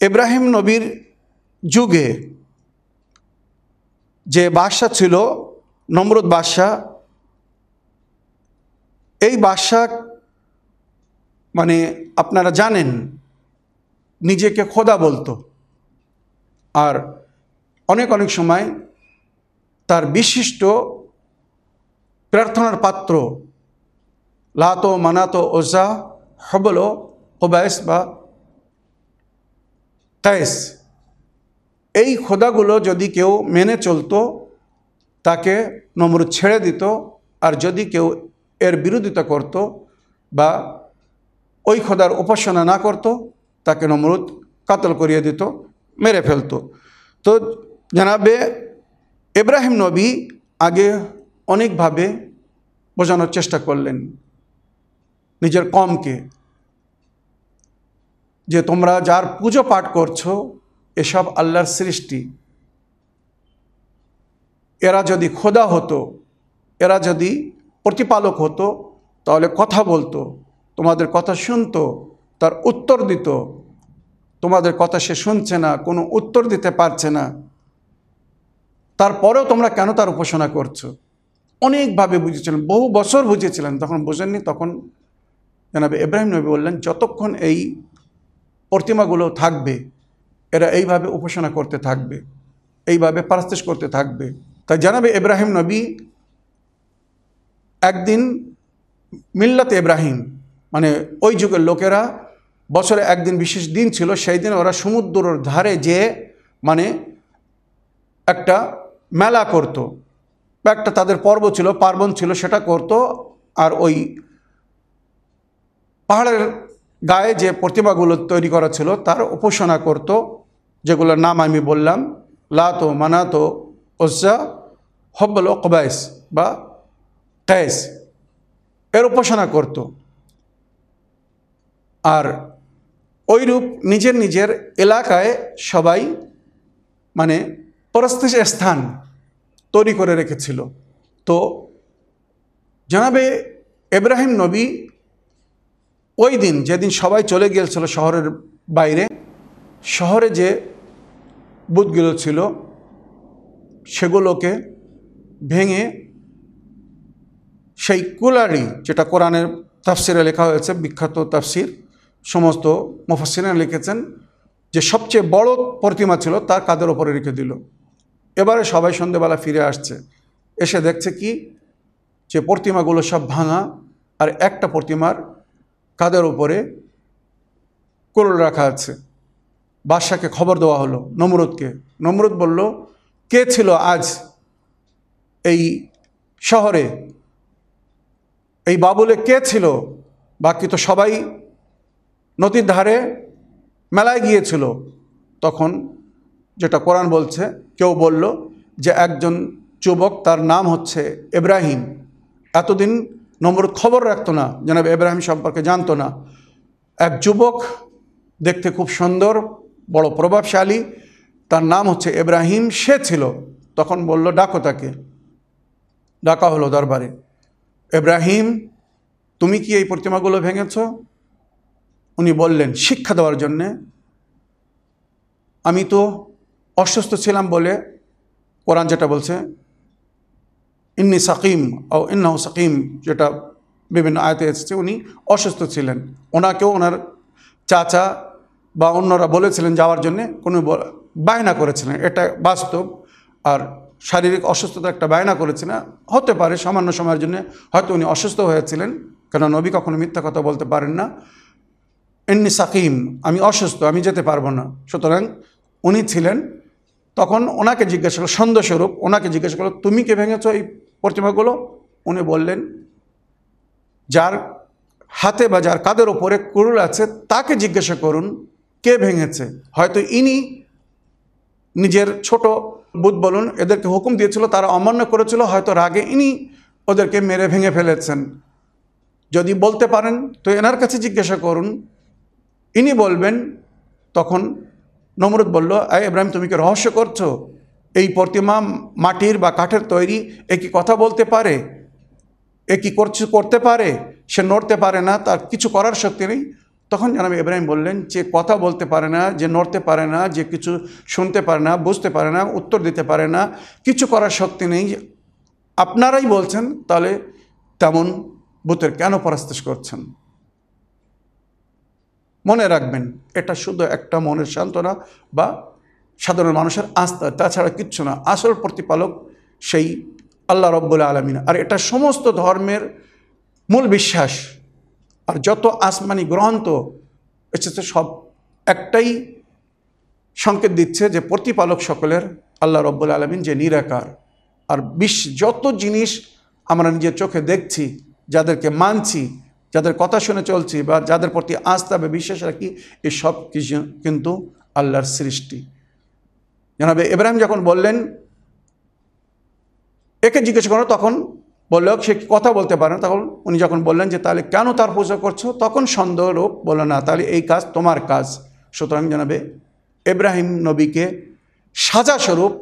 ইব্রাহিম নবীর যুগে যে বাদশাহ ছিল, নমরুদ বাদশাহ, এই বাদশাহ মানে আপনারা জানেন, নিজেকে খোদা বলতো। আর অনেক অনেক সময় তার বিশিষ্ট প্রার্থনার পাত্র, লাতো, মানাতো, ওজা, হবল, কোবায়স বা কায়েস এই খোদাগুলো যদি কেউ মেনে চলতো, তাকে নমরুদ ছেড়ে দিত, আর যদি কেউ এর বিরোধিতা করত বা ওই খোদার উপাসনা না করত, তাকে নমরুদ কাতল করিয়ে দিত, মেরে ফেলতো। তো জানাবে ইব্রাহিম নবী আগে অনেকভাবে বোঝানোর চেষ্টা করলেন নিজের কমকে। যে তোমরা যার পুজো পাঠ করছ, এসব আল্লাহর সৃষ্টি। এরা যদি খোদা হতো, এরা যদি প্রতিপালক হতো, তাহলে কথা বলতো, তোমাদের কথা শুনতো, তার উত্তর দিত। তোমাদের কথা সে শুনছে না, কোনো উত্তর দিতে পারছে না। তারপরেও তোমরা কেন তার উপাসনা করছ? অনেকভাবে বুঝেছিলেন, বহু বছর বুঝেছিলেন, তখন বোঝেননি, তখন জানাবে ইব্রাহিম নবী বললেন, যতক্ষণ এই প্রতিমাগুলো থাকবে। এরা এইভাবে উপাসনা করতে থাকবে, এইভাবে পারাস্তেশ করতে থাকবে। তাই জানাবে ইব্রাহিম নবী, একদিন মিল্লাতে ইব্রাহিম মানে ওই যুগের লোকেরা বছরে একদিন বিশেষ দিন ছিল, সেই দিন ওরা সমুদ্রের ধারে যে মানে একটা মেলা করত। একটা তাদের পর্ব ছিল, পার্বণ ছিল, সেটা করত। আর ওই পাহাড়ের গায়ে যে প্রতিমাগুলো তৈরি করা ছিল, তার উপাসনা করত, যেগুলোর নাম আমি বললাম, লাতো, মানাতো ওজ্জা হব্বল কবাইস বা কায়েস এর উপাসনা করত। আর ওইরূপ নিজের নিজের এলাকায় সবাই মানে পরস্তেশ স্থান তৈরি করে রেখেছিল। তো জানাবে এব্রাহিম নবী ওই দিন যেদিন সবাই চলে গিয়েছিল শহরের বাইরে, শহরে যে বুথগুলো ছিল, সেগুলোকে ভেঙে সেই কুলারি, যেটা কোরআনের তাফসিরে লেখা হয়েছে, বিখ্যাত তাফসির, সমস্ত মুফাসিরা লিখেছেন যে সবচেয়ে বড় প্রতিমা ছিল তার কাদের ওপরে রেখে দিল। এবারে সবাই সন্ধেবেলা ফিরে আসছে। এসে দেখছে কি? যে প্রতিমাগুলো সব ভাঙা, আর একটা প্রতিমার কাদের ওপরে কোরল রাখা আছে? বাদশাকে খবর দেওয়া হলো নমরুদকে। নমরুদ বলল, কে ছিল আজ এই শহরে? এই বাবুলে কে ছিল? বাকি তো সবাই নদীর ধারে মেলায় গিয়েছিল। তখন যেটা কোরআন বলছে, কেউ বলল যে একজন যুবক তার নাম হচ্ছে এব্রাহিম। এতদিন নম্বর খবর রাখতো না। যেন এব্রাহিম সম্পর্কে জানতো না। এক যুবক দেখতে খুব সুন্দর, বড় প্রভাবশালী, তার নাম হচ্ছে এব্রাহিম। সে ছিল, তখন বলল, ডাকো তাকে। ডাকা হলো দরবারে। এব্রাহিম, তুমি কি এই প্রতিমাগুলো ভেঙেছ? উনি বললেন, শিক্ষা দেওয়ার জন্যে। আমি তো অসুস্থ ছিলাম বলে কোরআন যেটা বলছে ইন্নি সাকিম ও ইন্নাহ সাকিম যেটা বিভিন্ন আয়তে এসেছে, উনি অসুস্থ ছিলেন। ওনাকেও ওনার চাচা বা অন্যরা বলেছিলেন যাওয়ার জন্যে, কোনো বায়না করেছিলেন। এটা বাস্তব। আর শারীরিক অসুস্থতা একটা বায়না করেছিলেন হতে পারে সামান্য সময়ের জন্য হয়তো উনি অসুস্থ হয়েছিলেন কেন নবী কখনো মিথ্যা কথা বলতে পারেন না। এমনি সাকিম আমি অসুস্থ, আমি যেতে পারব না। সুতরাং উনি ছিলেন। তখন ওনাকে জিজ্ঞাসা করল, সন্দেহস্বরূপ ওনাকে জিজ্ঞাসা করল, তুমি কে ভেঙেছ এই প্রতিমাগুলো উনি বললেন, যার হাতে বা যার কাদের ওপরে কুরুল আছে, তাকে জিজ্ঞাসা করুন, কে ভেঙেছে? হয়তো ইনি নিজের ছোট বুধ বলুন, এদেরকে হুকুম দিয়েছিল, তারা অমান্য করেছিল, হয়তো রাগে ইনি ওদেরকে মেরে ভেঙে ফেলেছেন। যদি বলতে পারেন, তো এনার কাছে জিজ্ঞাসা করুন। ইনি বলবেন, তখন নমরুদ বলল, আয় ইব্রাহিম, তুমি কি রহস্য করছ? এই প্রতিমা মাটির বা কাঠের তৈরি, এ কি কথা বলতে পারে? এ কি করছে করতে পারে? সে নড়তে পারে না, তার কিছু করার শক্তি নেই। তখন জানাবি ইব্রাহিম বললেন, যে কথা বলতে পারে না, যে নড়তে পারে না, যে কিছু শুনতে পারে না, বুঝতে পারে না, উত্তর দিতে পারে না, কিছু করার শক্তি নেই। আপনারাই বলছেন, তাহলে তেমন বুতের কেন পরাস্তেশ করছেন? মনে রাখবেন, এটা শুধু একটা মনের সান্ত্বনা বা সাধারণ মানুষের আস্থা, তাছাড়া কিচ্ছু না। আসল প্রতিপালক সেই আল্লাহ রব্বুল আলমিন। আর এটা সমস্ত ধর্মের মূল বিশ্বাস। আর যত আসমানি গ্রন্থ এসেছে, সব একটাই সংকেত দিচ্ছে যে প্রতিপালক সকলের আল্লাহ রব্বুল আলমিন যে নিরাকার। আর বিশ্ব যত জিনিস আমরা নিজের চোখে দেখছি, যাদেরকে মানছি, যাদের কথা শুনে চলছি, বা যাদের প্রতি আস্থা বা বিশ্বাস রাখি এই সব কিছু কিন্তু আল্লাহর সৃষ্টি। ইব্রাহিম যখন বললেন, একে জিজ্ঞেস করো, তখন বলল, সে কথা বলতে পারে না? তখন উনি যখন বললেন যে, তাহলে কেন তার পূজা করছ? তখন সন্দেহরূপ বলল, না, তাহলে এই কাজ তোমার কাজ। সুতরাং জানাবে ইব্রাহিম নবীকে সাজাস্বরূপ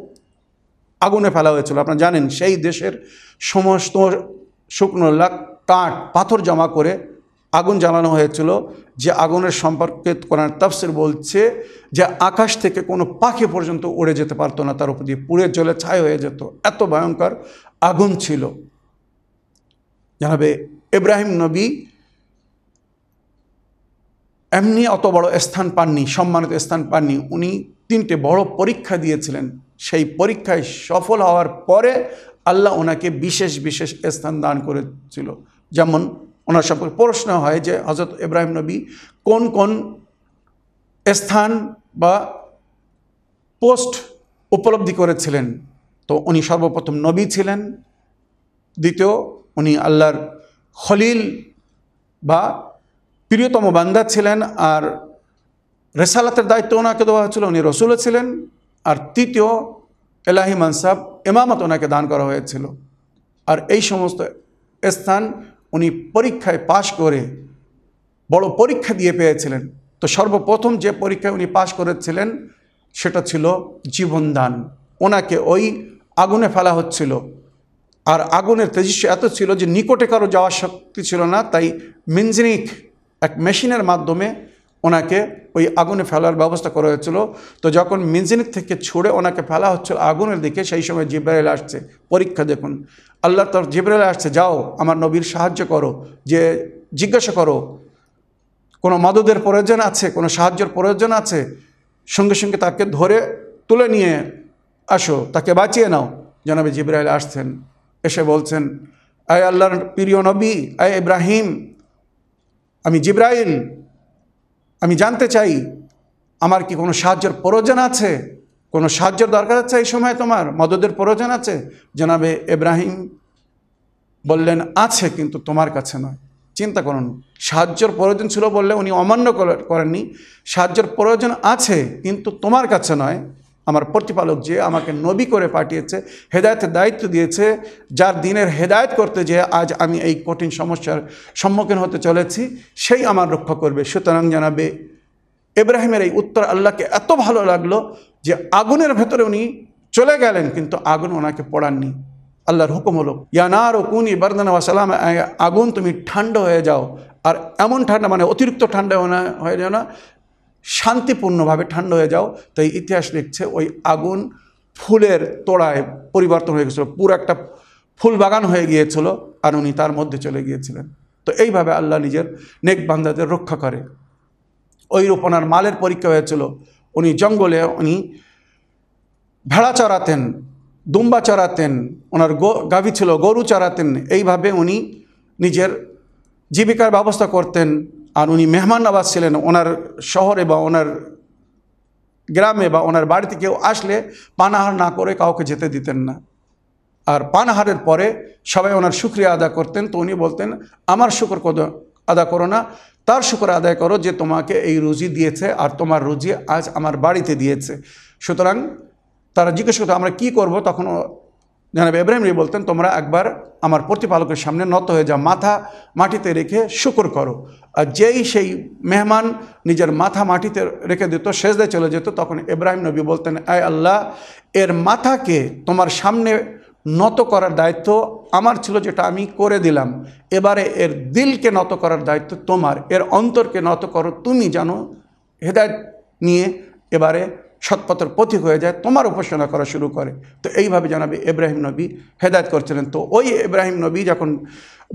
আগুনে ফেলা হয়েছিল। আপনারা জানেন, সেই দেশের সমস্ত শুকনো লাখ কাঠ, পাথর জমা করে আগুন জ্বালানো হয়েছিল, যে আগুনের সম্পর্কে কোরআন তাফসির বলছে যে আকাশ থেকে কোনো পাখি পর্যন্ত উড়ে যেতে পারতো না, তার উপর দিয়ে পুড়ে জলে ছাই হয়ে যেত। এত ভয়ঙ্কর আগুন ছিল। জানাবে ইব্রাহিম নবী, এমনি অত বড় স্থান পাননি, সম্মানিত স্থান পাননি। উনি তিনটে বড় পরীক্ষা দিয়েছিলেন। সেই পরীক্ষায় সফল হওয়ার পরে আল্লাহ ওনাকে বিশেষ বিশেষ স্থান দান করেছিল। যেমন ওনার সম্পর্কে প্রশ্ন হয় যে হজরত ইব্রাহিম নবী কোন কোন স্থান বা পোস্ট উপলব্ধি করেছিলেন? তো উনি সর্বপ্রথম নবী ছিলেন। দ্বিতীয়, উনি আল্লাহর খলিল বা প্রিয়তম বান্দা ছিলেন আর রেসালাতের দায়িত্ব ওনাকে দেওয়া হয়েছিল, উনি রসুলও ছিলেন। আর তৃতীয়, এলাহি মানসাব, ইমামত ওনাকে দান করা হয়েছিল। আর এই সমস্ত স্থান উনি পরীক্ষায় পাশ করে বড় পরীক্ষা দিয়ে পেয়েছিলেন। তো সর্বপ্রথম যে পরীক্ষায় উনি পাশ করেছিলেন, সেটা ছিল জীবনদান। ওনাকে ওই আগুনে ফেলা হচ্ছিল। আর আগুনের তেজস্ব এত ছিল যে নিকটে কারও যাওয়ার শক্তি ছিল না, তাই মিনজিনিক এক মেশিনের মাধ্যমে ওনাকে ওই আগুনে ফেলার ব্যবস্থা করা হয়েছিল। তো যখন মিনজিনিক থেকে ছুড়ে ওনাকে ফেলা হচ্ছিল আগুনের দিকে, সেই সময় জিব্রাইল আসছে। পরীক্ষা দেখুন। আল্লাহ তোর জিব্রাইল আসছে, যাও, আমার নবীর সাহায্য করো। যে জিজ্ঞাসা করো, কোনো মদদের প্রয়োজন আছে, কোনো সাহায্যের প্রয়োজন আছে? সঙ্গে সঙ্গে তাকে ধরে তুলে নিয়ে আসো, তাকে বাঁচিয়ে নাও। জনাবে জিব্রাইল আসছেন, এসে বলছেন, আয় আল্লাহর প্রিয় নবী, আয় ইব্রাহিম, আমি জিব্রাইল আমি জানতে চাই, আমার কি কোনো সাহায্যের প্রয়োজন আছে? কোনো সাহায্যের দরকার আছে এই সময় তোমার? মদদের প্রয়োজন আছে? জনাবে এব্রাহিম বললেন, আছে কিন্তু তোমার কাছে নয়। চিন্তা করুন, সাহায্যের প্রয়োজন ছিল বললে উনি অমান্য করেননি। সাহায্যের প্রয়োজন আছে কিন্তু তোমার কাছে নয়। আমার প্রতিপালক যে আমাকে নবী করে পাঠিয়েছে, হেদায়তের দায়িত্ব দিয়েছে, যার দিনের হেদায়ত করতে যে আজ আমি এই কঠিন সমস্যার সম্মুখীন হতে চলেছি, সেই আমার রক্ষা করবে। সুতরাং জানাবে ইব্রাহিমের এই উত্তর আল্লাহকে এত ভালো লাগল যে আগুনের ভেতরে উনি চলে গেলেন, কিন্তু আগুন ওনাকে পড়াননি। আল্লাহর হুকুম হলো ইয়ানার ও কুনি বারদানা ওয়াসালাম আগুন তুমি ঠান্ডা হয়ে যাও। আর এমন ঠান্ডা মানে অতিরিক্ত ঠান্ডা হয়ে যাও না শান্তিপূর্ণভাবে ঠান্ডা হয়ে যাও। তাই ইতিহাস লিখছে ওই আগুন ফুলের তোড়ায় পরিবর্তন হয়ে গেছিল, পুরো একটা ফুল বাগান হয়ে গিয়েছিল আর উনি তার মধ্যে চলে গিয়েছিলেন। তো এইভাবে আল্লাহ নিজের নেক বান্দাদের রক্ষা করে। ওই রূপ ওনার মালের পরীক্ষা হয়েছিল, উনি জঙ্গলে উনি ভেড়া চড়াতেন, দুম্বা চড়াতেন, ওনার গাভী ছিল, গরু চড়াতেন। এইভাবে উনি নিজের জীবিকার ব্যবস্থা করতেন। আর উনি মেহমান নবাজ ছিলেন ওনার শহরে বা ওনার গ্রামে বা ওনার বাড়িতে কেউ আসলে পানাহার না করে কাউকে যেতে দিতেন না। আর পানাহারের পরে সবাই ওনার শুক্রিয়া আদা করতেন। তো উনি বলতেন, আমার শুক্র আদা করো না। তার শুক্র আদায় করো যে তোমাকে এই রুজি দিয়েছে আর তোমার রুজি আজ আমার বাড়িতে দিয়েছে। সুতরাং তারা জিজ্ঞেস করতো, আমরা কী করব? তখন জানাবে ইব্রাহিম রি বলতেন, তোমরা একবার আমার প্রতিপালকের সামনে নত হয়ে যা মাথা মাটিতে রেখে শুকর করো। আর যেই সেই মেহমান নিজের মাথা মাটিতে রেখে দিত শেষদায় চলে যেত, তখন ইব্রাহিম নবী বলতেন, আয় আল্লাহ, এর মাথাকে তোমার সামনে নত করার দায়িত্ব আমার ছিল, যেটা আমি করে দিলাম। এবারে এর দিলকে নত করার দায়িত্ব তোমার, এর অন্তরকে নত করো। তুমি জানো, হেদায়ত নিয়ে এবারে সৎপথের পথিক হয়ে যায়, তোমার উপাসনা করা শুরু করে। তো এইভাবে জানাবে ইব্রাহিম নবী হেদায়ত করছিলেন। তো ওই ইব্রাহিম নবী যখন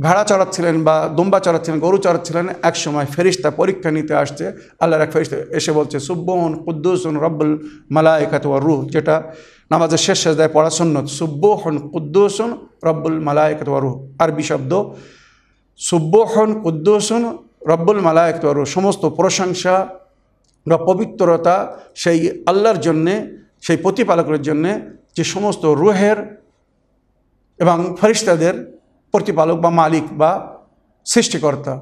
ভেড়া চড়াচ্ছিলেন বা দুম্বা চড়াচ্ছিলেন, গরু চড়াচ্ছিলেন এক সময় ফেরিস্তা পরীক্ষা নিতে আসছে। আল্লাহর এক ফেরিস্তা এসে বলছে, সুব্বোহন কুদ্দুসন রব্বুল মালায়কাত ওয়া রুহ। যেটা নামাজের শেষ শেষ দেয় পড়া সুন্নত। সুব্বোহন কুদ্দুসন রব্বুল মালায়কাত ওয়া রুহ। আরবি শব্দ, সুব্বহন কুদ্দুসন রব্বুল মালায়ক তর সমস্ত প্রশংসা বা পবিত্রতা সেই আল্লাহর জন্যে, সেই প্রতিপালকের জন্যে যে সমস্ত রুহের এবং ফরিস্তাদের প্রতিপালক বা মালিক বা সৃষ্টিকর্তা।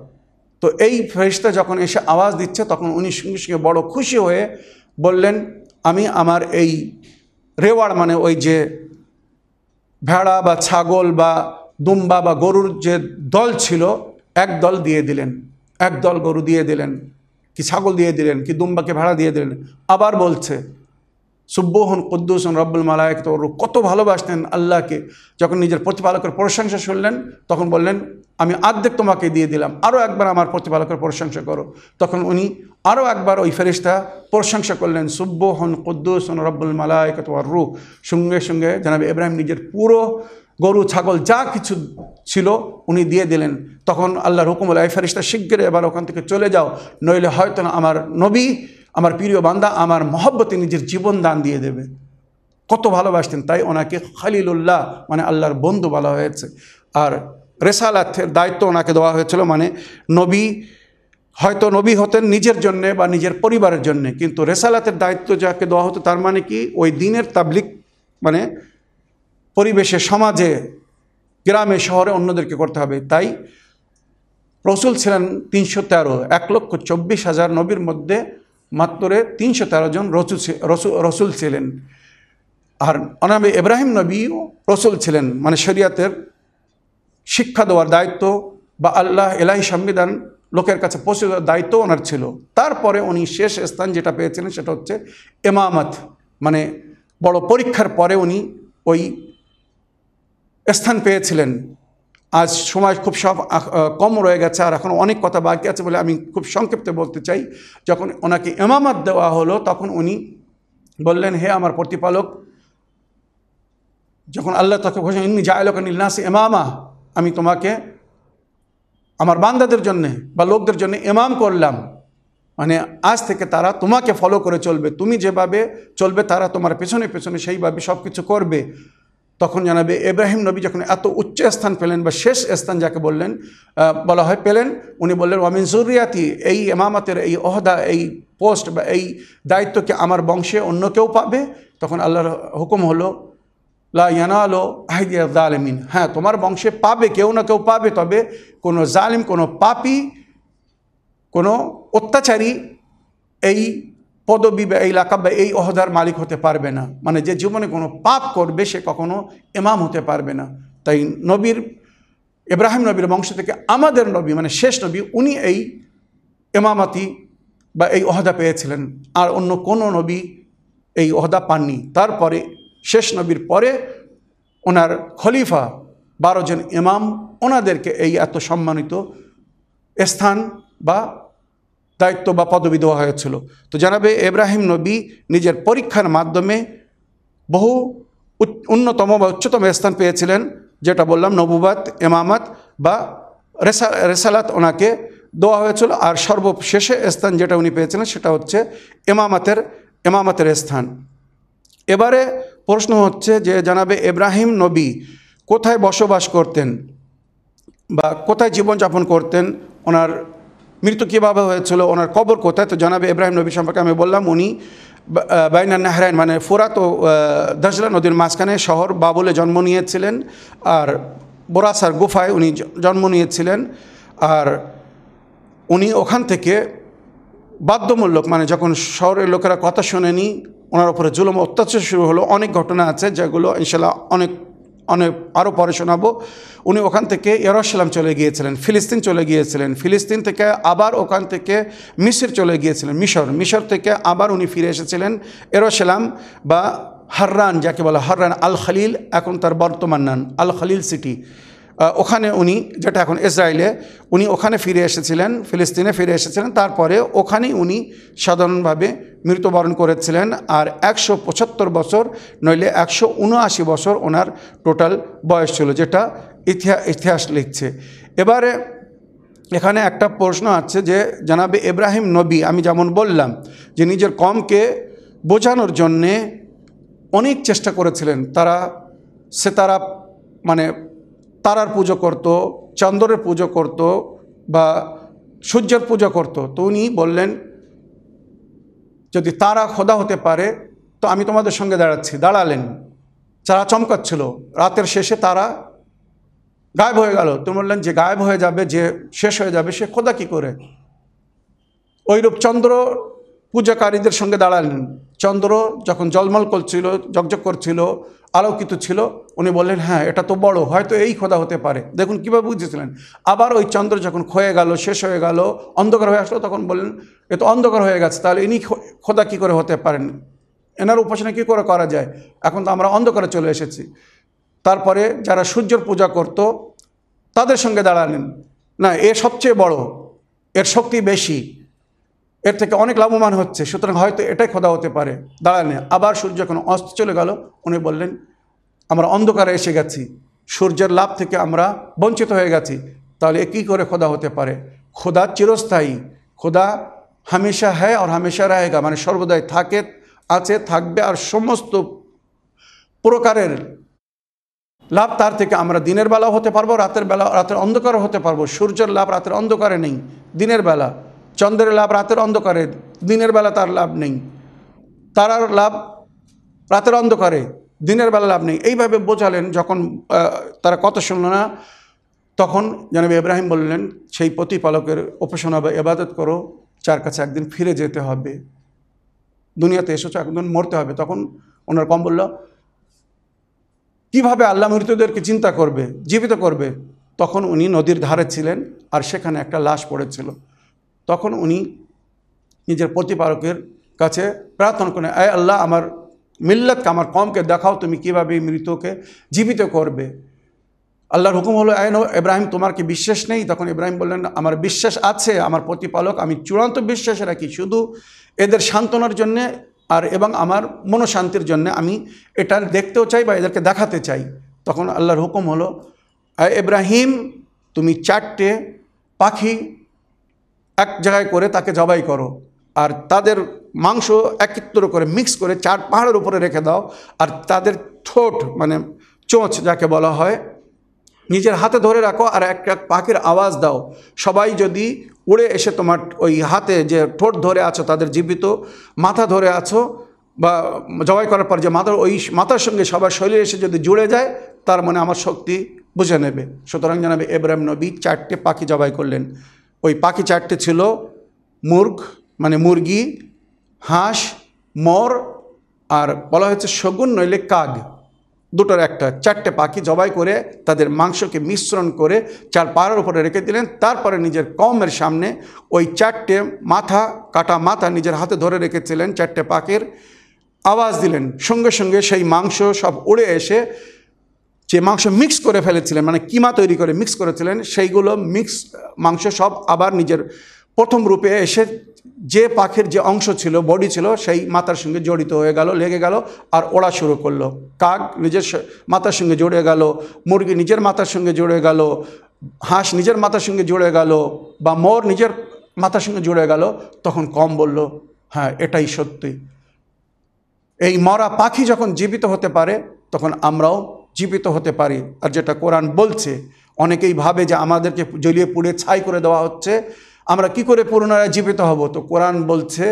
তো এই ফেরিস্তা যখন এসে আওয়াজ দিচ্ছে, তখন উনি সঙ্গে সঙ্গে বড় খুশি হয়ে বললেন, আমি আমার এই রেওয়াড় মানে ওই যে ভেড়া বা ছাগল বা দুম্বা বা গরুর যে দল ছিল, এক দল দিয়ে দিলেন, এক দল গরু দিয়ে দিলেন। কি ছাগল দিয়ে দিলেন, কি দুম্বাকে ভাড়া দিয়ে দিলেন। আবার বলছে, সুব্বহন কুদ্দুসন রব্বুল মালায়ক তো কত ভালোবাসতেন আল্লাহকে। যখন নিজের প্রতিপালকের প্রশংসা শুনলেন, তখন বললেন, আমি আর্ধেক তোমাকে দিয়ে দিলাম আরও একবার আমার প্রতিপালকের প্রশংসা করো। তখন উনি আরও একবার ওই ফেরিস্তা প্রশংসা করলেন, সুব্বহন কুদ্দুসন রব্বুল মালায়ক তো রু সঙ্গে সঙ্গে জানাবে ইব্রাহিম নিজের পুরো গরু, ছাগল যা কিছু ছিল উনি দিয়ে দিলেন। তখন আল্লাহর হুকুম এই ফেরিস্তা শিগগির এবার ওখান থেকে চলে যাও। নইলে হয়তো না আমার নবী, আমার প্রিয় বান্দা, আমার মহব্বতে নিজের জীবন দান দিয়ে দেবে। কত ভালোবাসতেন। তাই ওনাকে খালিলুল্লাহ মানে আল্লাহর বন্ধু বলা হয়েছে। আর রেসালাথের দায়িত্ব ওনাকে দেওয়া হয়েছিল মানে নবী, হয়তো নবী হতেন নিজের জন্যে বা নিজের পরিবারের জন্যে, কিন্তু রেসালাতের দায়িত্ব যাকে দেওয়া হতো, তার মানে কি? ওই দিনের তাবলিক মানে পরিবেশে, সমাজে, গ্রামে, শহরে অন্যদেরকে করতে হবে। তাই রসুল ছিলেন তিনশো তেরো, এক লক্ষ চব্বিশ হাজার নবীর মধ্যে মাত্র তিনশো তেরো জন রসুল রসুল ছিলেন। আর অনাবে ইব্রাহিম নবীও রসুল ছিলেন। মানে শরিয়াতের শিক্ষা দেওয়ার দায়িত্ব বা আল্লাহ এলাহি সংবিধান লোকের কাছে পৌঁছে দেওয়ার দায়িত্ব ওনার ছিল। তারপরে উনি শেষ স্থান যেটা পেয়েছিলেন সেটা হচ্ছে এমামত মানে বড় পরীক্ষার পরে উনি ওই স্থান পেয়েছিলেন। আজ সময় খুব সব কম রয়ে গেছে আর এখন অনেক কথা বাকি আছে বলে আমি খুব সংক্ষিপ্তে বলতে চাই। যখন ওনাকে এমামাত দেওয়া হলো, তখন উনি বললেন, হে আমার প্রতিপালক, যখন আল্লাহ তাকে ঘোষণা ইন্নি জায়লক নীলনাসি এমামা আমি তোমাকে আমার বান্দাদের জন্যে বা লোকদের জন্য এমাম করলাম। মানে আজ থেকে তারা তোমাকে ফলো করে চলবে। তুমি যেভাবে চলবে, তারা তোমার পেছনে পেছনে সেইভাবে সব কিছু করবে। তখন জানাবে, এব্রাহিম নবী যখন এত উচ্চ স্থান পেলেন বা শেষ স্থান যাকে বললেন বলা হয় পেলেন, উনি বললেন ওয়ামিন জুরিয়াতি এই এমামাতের এই অহদা এই পোস্ট বা এই দায়িত্বকে আমার বংশে অন্য কেউ পাবে? তখন আল্লাহর হুকুম হলো, লা ইয়ানালো আহিদিয়া জালেমিন হ্যাঁ তোমার বংশে পাবে, কেউ না কেউ পাবে, তবে কোনো জালিম, কোনো পাপি, কোনো অত্যাচারী এই পদবি বা এই লাকাব বা এই অহদার মালিক হতে পারবে না। মানে যে জীবনে কোনো পাপ করবে, সে কখনো এমাম হতে পারবে না। তাই নবীর, ইব্রাহিম নবীর বংশ থেকে আমাদের নবী মানে শেষ নবী, উনি এই এমামাতি বা এই অহদা পেয়েছিলেন। আর অন্য কোনো নবী এই অহদা পাননি। তারপরে শেষ নবীর পরে ওনার খলিফা, বারো জন ইমাম, ওনাদেরকে এই এত সম্মানিত স্থান বা দায়িত্ব বা পদবি দেওয়া হয়েছিল। তো জানাবে এব্রাহিম নবী নিজের পরীক্ষার মাধ্যমে বহু উন্নতম বা উচ্চতম স্থান পেয়েছিলেন, যেটা বললাম নবুবাত এমামাত বা রেসা, রেসালাত ওনাকে দেওয়া হয়েছিল। আর সর্বশেষে স্থান যেটা উনি পেয়েছিলেন, সেটা হচ্ছে এমামাতের এমামাতের স্থান। এবারে প্রশ্ন হচ্ছে যে জানাবে এব্রাহিম নবী কোথায় বসবাস করতেন বা কোথায় জীবনযাপন করতেন ওনার মৃত্যু কীভাবে হয়েছিল, ওনার কবর কোথায়? তো জানাবে ইব্রাহিম নবী সম্পর্কে আমি বললাম, উনি বাইনা নাহরাইন মানে ফোরাত ও দশলা নদীর মাঝখানে শহর বাবুলে জন্ম নিয়েছিলেন, আর বোরাসার গুফায় উনি জন্ম নিয়েছিলেন, আর উনি ওখান থেকে বাধ্যমূলক মানে যখন শহরের লোকেরা কথা শোনেনি, ওনার উপরে জুলম, অত্যাচার শুরু হলো, অনেক ঘটনা আছে যেগুলো ইনশাল্লাহ অনেক অনেক আরও পরে শোনাবো। উনি ওখান থেকে ইয়ারসালাম চলে গিয়েছিলেন, ফিলিস্তিন চলে গিয়েছিলেন, ফিলিস্তিন থেকে আবার ওখান থেকে মিশর চলে গিয়েছিলেন, মিশর মিশর থেকে আবার উনি ফিরে এসেছিলেন এরসালাম বা হাররান, যাকে বলা হাররান আল খালিল এখন তার বর্তমান নান আল খালিল সিটি ওখানে উনি, যেটা এখন ইসরায়েলে, উনি ওখানে ফিরে এসেছিলেন, ফিলিস্তিনে ফিরে এসেছিলেন, তারপরে ওখানেই উনি সাধারণভাবে মৃত্যুবরণ করেছিলেন আর একশো পঁচাত্তর বছর নইলে একশো উনআশি বছর ওনার টোটাল বয়স ছিল, যেটা ইতিহাস ইতিহাস লিখছে। এবারে এখানে একটা প্রশ্ন আছে যে, জানাবে ইব্রাহিম নবী, আমি যেমন বললাম যে নিজের কমকে বোঝানোর জন্যে অনেক চেষ্টা করেছিলেন। তারা, সে তারা মানে তারার পুজো করত, চন্দ্রের পুজো করত বা সূর্যের পুজো করত। তো উনি বললেন যদি তারা খোদা হতে পারে, তো আমি তোমাদের সঙ্গে দাঁড়াচ্ছি। দাঁড়ালেন। যারা চমকাচ্ছিল, রাতের শেষে তারা গায়েব হয়ে গেল। তুমি বললেন, যে গায়েব হয়ে যাবে, যে শেষ হয়ে যাবে, সে খোদা কি করে? ওইরূপ চন্দ্র পূজাকারীদের সঙ্গে দাঁড়ালেন। চন্দ্র যখন জলমল করছিল জকজক করছিল আলোকিত ছিল। উনি বললেন হ্যাঁ এটা তো বড়, হয়তো এই খোদা হতে পারে। দেখুন কীভাবে বুঝেছিলেন। আবার ওই চন্দ্র যখন ক্ষয়ে গেল, শেষ হয়ে গেল, অন্ধকার হয়ে আসলো, তখন বললেন, এ তো অন্ধকার হয়ে গেছে, তাহলে ইনি খোদা কী করে হতে পারেন? এনার উপাসনা কী করে করা যায়? এখন তো আমরা অন্ধকারে চলে এসেছি। তারপরে যারা সূর্যের পূজা করত, তাদের সঙ্গে দাঁড়ালেন। না, এ সবচেয়ে বড়, এর শক্তি বেশি। এর থেকে অনেক লাভবান হচ্ছে। সুতরাং হয়তো এটাই খোদা হতে পারে। দাঁড়ালেন আবার সূর্য যখন অস্ত চলে গেল। উনি বললেন, আমরা অন্ধকারে এসে গেছি। সূর্যের লাভ থেকে আমরা বঞ্চিত হয়ে গেছি। তাহলে কী করে খোদা হতে পারে? খোদা চিরস্থায়ী। খোদা হামেশা হ্যায় আর হামেশা রাহেগা মানে সর্বদাই থাকে, আছে, থাকবে আর সমস্ত প্রকারের লাভ তার থেকে আমরা দিনের বেলাও হতে পারব, রাতের বেলা, রাতের অন্ধকারও হতে পারব। সূর্যের লাভ রাতের অন্ধকারে নেই, দিনের বেলা। চন্দ্রের লাভ রাতের অন্ধকারে, দিনের বেলা তার লাভ নেই। তারার লাভ রাতের অন্ধকারে, দিনের বেলা লাভ নেই। এইভাবে বোঝালেন যখন তারা কথা শুনল না, তখন জানাবি ইব্রাহিম বললেন, সেই প্রতিপালকের উপাসনা বা এবাদত করো, যার কাছে একদিন ফিরে যেতে হবে। দুনিয়াতে এসেছ, একদিন মরতে হবে। তখন ওনার কম বলল, কীভাবে আল্লাহ মৃতদেরকে চিন্তা করবে, জীবিত করবে? তখন উনি নদীর ধারে ছিলেন, আর সেখানে একটা লাশ পড়েছিল। তখন উনি নিজের প্রতিপালকের কাছে প্রার্থনা করেন, আয় আল্লাহ, আমার মিল্লাতকে, আমার কমকে দেখাও তুমি কীভাবে মৃতকে জীবিত করবে। আল্লাহর হুকুম হলো আইন ইব্রাহিম, তোমার কি বিশ্বাস নেই? তখন ইব্রাহিম বললেন, আমার বিশ্বাস আছে, আমার প্রতিপালক, আমি চূড়ান্ত বিশ্বাস রাখি। শুধু এদের সান্ত্বনার জন্যে আর এবং আমার মনশান্তির জন্য আমি এটা দেখতেও চাই বা এদেরকে দেখাতে চাই। তখন আল্লাহর হুকুম হলো ইব্রাহিম, তুমি চারটে পাখি এক জায়গায় করে তাকে জবাই করো। আর তাদের মাংস একত্র করে মিক্স করে চার পাহাড়ের উপরে রেখে দাও। আর তাদের ঠোঁট মানে চোঁচ যাকে বলা হয়, নিজের হাতে ধরে রাখো আর এক এক পাখির আওয়াজ দাও। সবাই যদি উড়ে এসে তোমার ওই হাতে যে ঠোঁট ধরে আছো, তাদের জীবিত মাথা ধরে আছো বা জবাই করার পর যে মাথার ওই মাথার সঙ্গে সবার শরীরে এসে যদি জুড়ে যায়, তার মানে আমার শক্তি বুঝে নেবে। সুতরাং জানাবে এব্রাহিম নবী চারটে পাখি জবাই করলেন। ওই পাখি চারটে ছিল, মুর্গ মানে মুরগি, হাঁস, মর আর বলা হয়েছে শগুন নইলে কাক দুটোর একটা, চারটে পাখি জবাই করে তাদের মাংসকে মিশ্রণ করে চার পাড়ার উপরে রেখে দিলেন। তারপরে নিজের কমের সামনে ওই চারটে মাথা, কাটা মাথা নিজের হাতে ধরে রেখেছিলেন চারটে পাখির। আওয়াজ দিলেন, সঙ্গে সঙ্গে সেই মাংস সব উড়ে এসে যে মাংস মিক্স করে ফেলেছিলেন মানে কিমা তৈরি করে মিক্স করেছিলেন, সেইগুলো মিক্স মাংস সব আবার নিজের প্রথম রূপে এসে যে পাখির যে অংশ ছিল বডি ছিল, সেই মাথার সঙ্গে জড়িত হয়ে গেল, লেগে গেল, আর ওড়া শুরু করল। কাক নিজের মাথার সঙ্গে জড়ে গেল, মুরগি নিজের মাথার সঙ্গে জড়ে গেল, হাঁস নিজের মাথার সঙ্গে জুড়ে গেল, বা মোর নিজের মাথার সঙ্গে জুড়ে গেল, তখন কম বলল হ্যাঁ এটাই সত্যি। এই মরা পাখি যখন জীবিত হতে পারে, তখন আমরাও জীবিত হতে পারি। আর যেটা কোরআন বলছে, অনেকেই ভাবে যে আমাদেরকে জ্বলিয়ে পুড়ে ছাই করে দেওয়া হচ্ছে। আমরা কি করে পুনরায় জীবিত হব? তো কোরআন বলছে,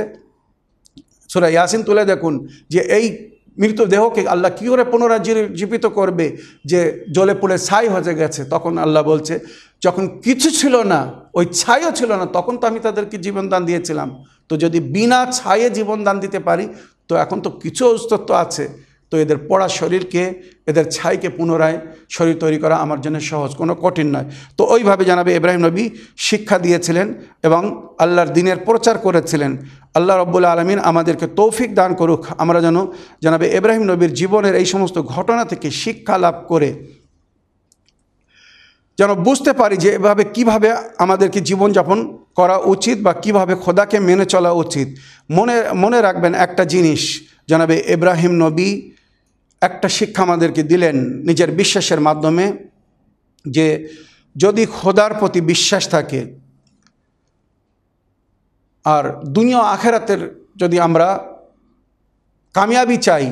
সুরা ইয়াসিন তুলে দেখুন, যে এই মৃতদেহকে আল্লাহ কী করে পুনরায় জীবিত করবে? যে জলে পুড়ে ছাই হয়ে গেছে, তখন আল্লাহ বলছে, যখন কিছু ছিল না, ওই ছাইও ছিল না, তখন তো আমি তাদেরকে জীবনদান দিয়েছিলাম। তো যদি বিনা ছায়ে জীবনদান দিতে পারি, তো এখন তো কিছু অস্তিত্ব আছে। তো এদের পড়া শরীরকে, এদের ছাইকে পুনরায় শরীর তৈরি করা আমার জন্য সহজ, কোনো কঠিন নয়। তো ওইভাবে জানাবে ইব্রাহিম নবী শিক্ষা দিয়েছিলেন এবং আল্লাহর দিনের প্রচার করেছিলেন। আল্লাহ রব্বুল আলমিন আমাদেরকে তৌফিক দান করুক। আমরা যেন জানাবে ইব্রাহিম নবীর জীবনের এই সমস্ত ঘটনা থেকে শিক্ষা লাভ করে যেন বুঝতে পারি যে এভাবে কীভাবে আমাদেরকে জীবনযাপন করা উচিত বা কীভাবে খোদাকে মেনে চলা উচিত। মনে মনে রাখবেন একটা জিনিস, জানাবে ইব্রাহিম নবী একটা শিক্ষা আমাদেরকে দিলেন নিজের বিশ্বাসের মাধ্যমে যে যদি খোদার প্রতি বিশ্বাস থাকে, আর দুনিয়া আখেরাতের যদি আমরা কামিয়াবি চাই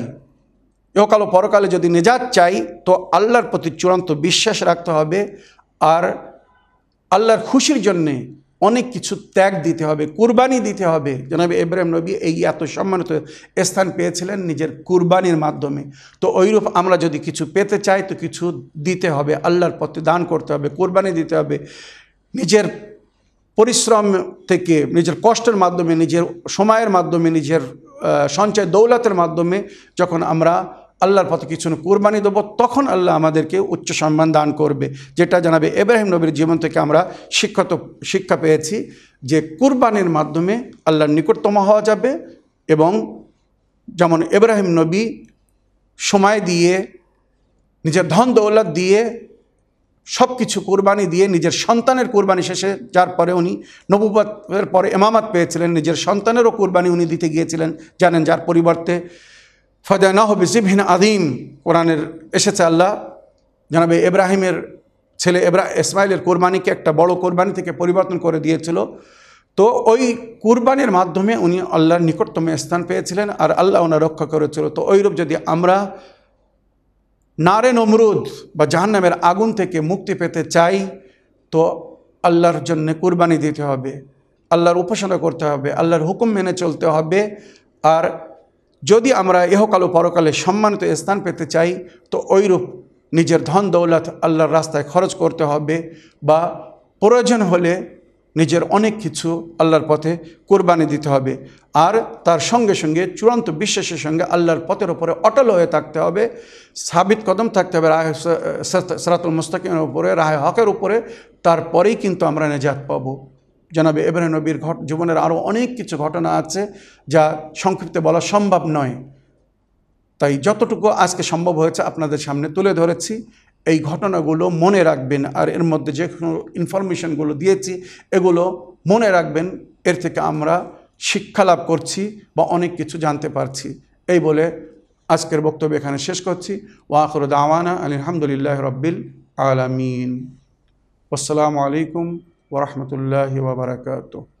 ইহকাল পরকালে যদি নেজাত চাই, তো আল্লাহর প্রতি চূড়ান্ত বিশ্বাস রাখতে হবে, আর আল্লাহর খুশির জন্যে অনেক কিছু ত্যাগ দিতে হবে, কুরবানি দিতে হবে। জনাবে ইব্রাহিম নবী এই এত সম্মানিত স্থান পেয়েছিলেন নিজের কুরবানির মাধ্যমে। তো ওইরূপ আমরা যদি কিছু পেতে চাই, তো কিছু দিতে হবে, আল্লাহর পথে দান করতে হবে, কুরবানি দিতে হবে। নিজের পরিশ্রম থেকে, নিজের কষ্টের মাধ্যমে, নিজের সময়ের মাধ্যমে, নিজের সঞ্চয় দৌলতের মাধ্যমে যখন আমরা আল্লাহর পথে কিছু কুরবানি দেবো, তখন আল্লাহ আমাদেরকে উচ্চ সম্মান দান করবে। যেটা জানাবে এব্রাহিম নবীর জীবন থেকে আমরা শিক্ষত, শিক্ষা পেয়েছি যে কুরবানির মাধ্যমে আল্লাহর নিকটতম হওয়া যাবে এবং যেমন এব্রাহিম নবী সময় দিয়ে, নিজের ধন দৌলত দিয়ে সব কিছু কোরবানি দিয়ে নিজের সন্তানের কোরবানি শেষে যার পরে উনি নবুবতের পরে এমামাত পেয়েছিলেন, নিজের সন্তানেরও কোরবানি উনি দিতে গিয়েছিলেন, জানেন যার পরিবর্তে ফয়দানা হবে জিবহিন আদিম কোরআনের এসেছে আল্লাহ, জানাবে এব্রাহিমের ছেলে এব্রা ইসমাইলের কোরবানিকে একটা বড় কোরবানি থেকে পরিবর্তন করে দিয়েছিল। তো ওই কুরবানির মাধ্যমে উনি আল্লাহর নিকটতম স্থান পেয়েছিলেন আর আল্লাহ ওনার রক্ষা করেছিল। তো ওইরূপ যদি আমরা নারে নমরুদ বা জাহান্নামের আগুন থেকে মুক্তি পেতে চাই, তো আল্লাহর জন্য কুরবানি দিতে হবে, আল্লাহর উপাসনা করতে হবে, আল্লাহর হুকুম মেনে চলতে হবে। আর যদি আমরা ইহকাল ও পরকালে সম্মানিত স্থান পেতে চাই, তো ওইরূপ নিজের ধন দৌলত আল্লাহর রাস্তায় খরচ করতে হবে বা প্রয়োজন হলে নিজের অনেক কিছু আল্লাহর পথে কোরবানি দিতে হবে। আর তার সঙ্গে সঙ্গে চূড়ান্ত বিশ্বাসের সঙ্গে আল্লাহর পথের উপরে অটল হয়ে থাকতে হবে। সাবিত কদম থাকতে হবে রায় সরাতুল মুস্তাকিমের উপরে রায় হকের উপরে। তারপরেই কিন্তু আমরা নেজাত পাবো। জানাবে এবারে নবীর ঘট জীবনের আরও অনেক কিছু ঘটনা আছে যা সংক্ষিপ্তে বলা সম্ভব নয়। তাই যতটুকু আজকে সম্ভব হয়েছে আপনাদের সামনে তুলে ধরেছি। এই ঘটনাগুলো মনে রাখবেন আর এর মধ্যে যে কোনো ইনফরমেশনগুলো দিয়েছি, এগুলো মনে রাখবেন। এর থেকে আমরা শিক্ষা লাভ করছি বা অনেক কিছু জানতে পারছি। এই বলে আজকের বক্তব্য এখানে শেষ করছি। ওয়াখর দাওয়ানা আলহামদুলিল্লাহ রব্বিল আলমিন। আসসালামু আলাইকুম ورحمة الله وبركاته.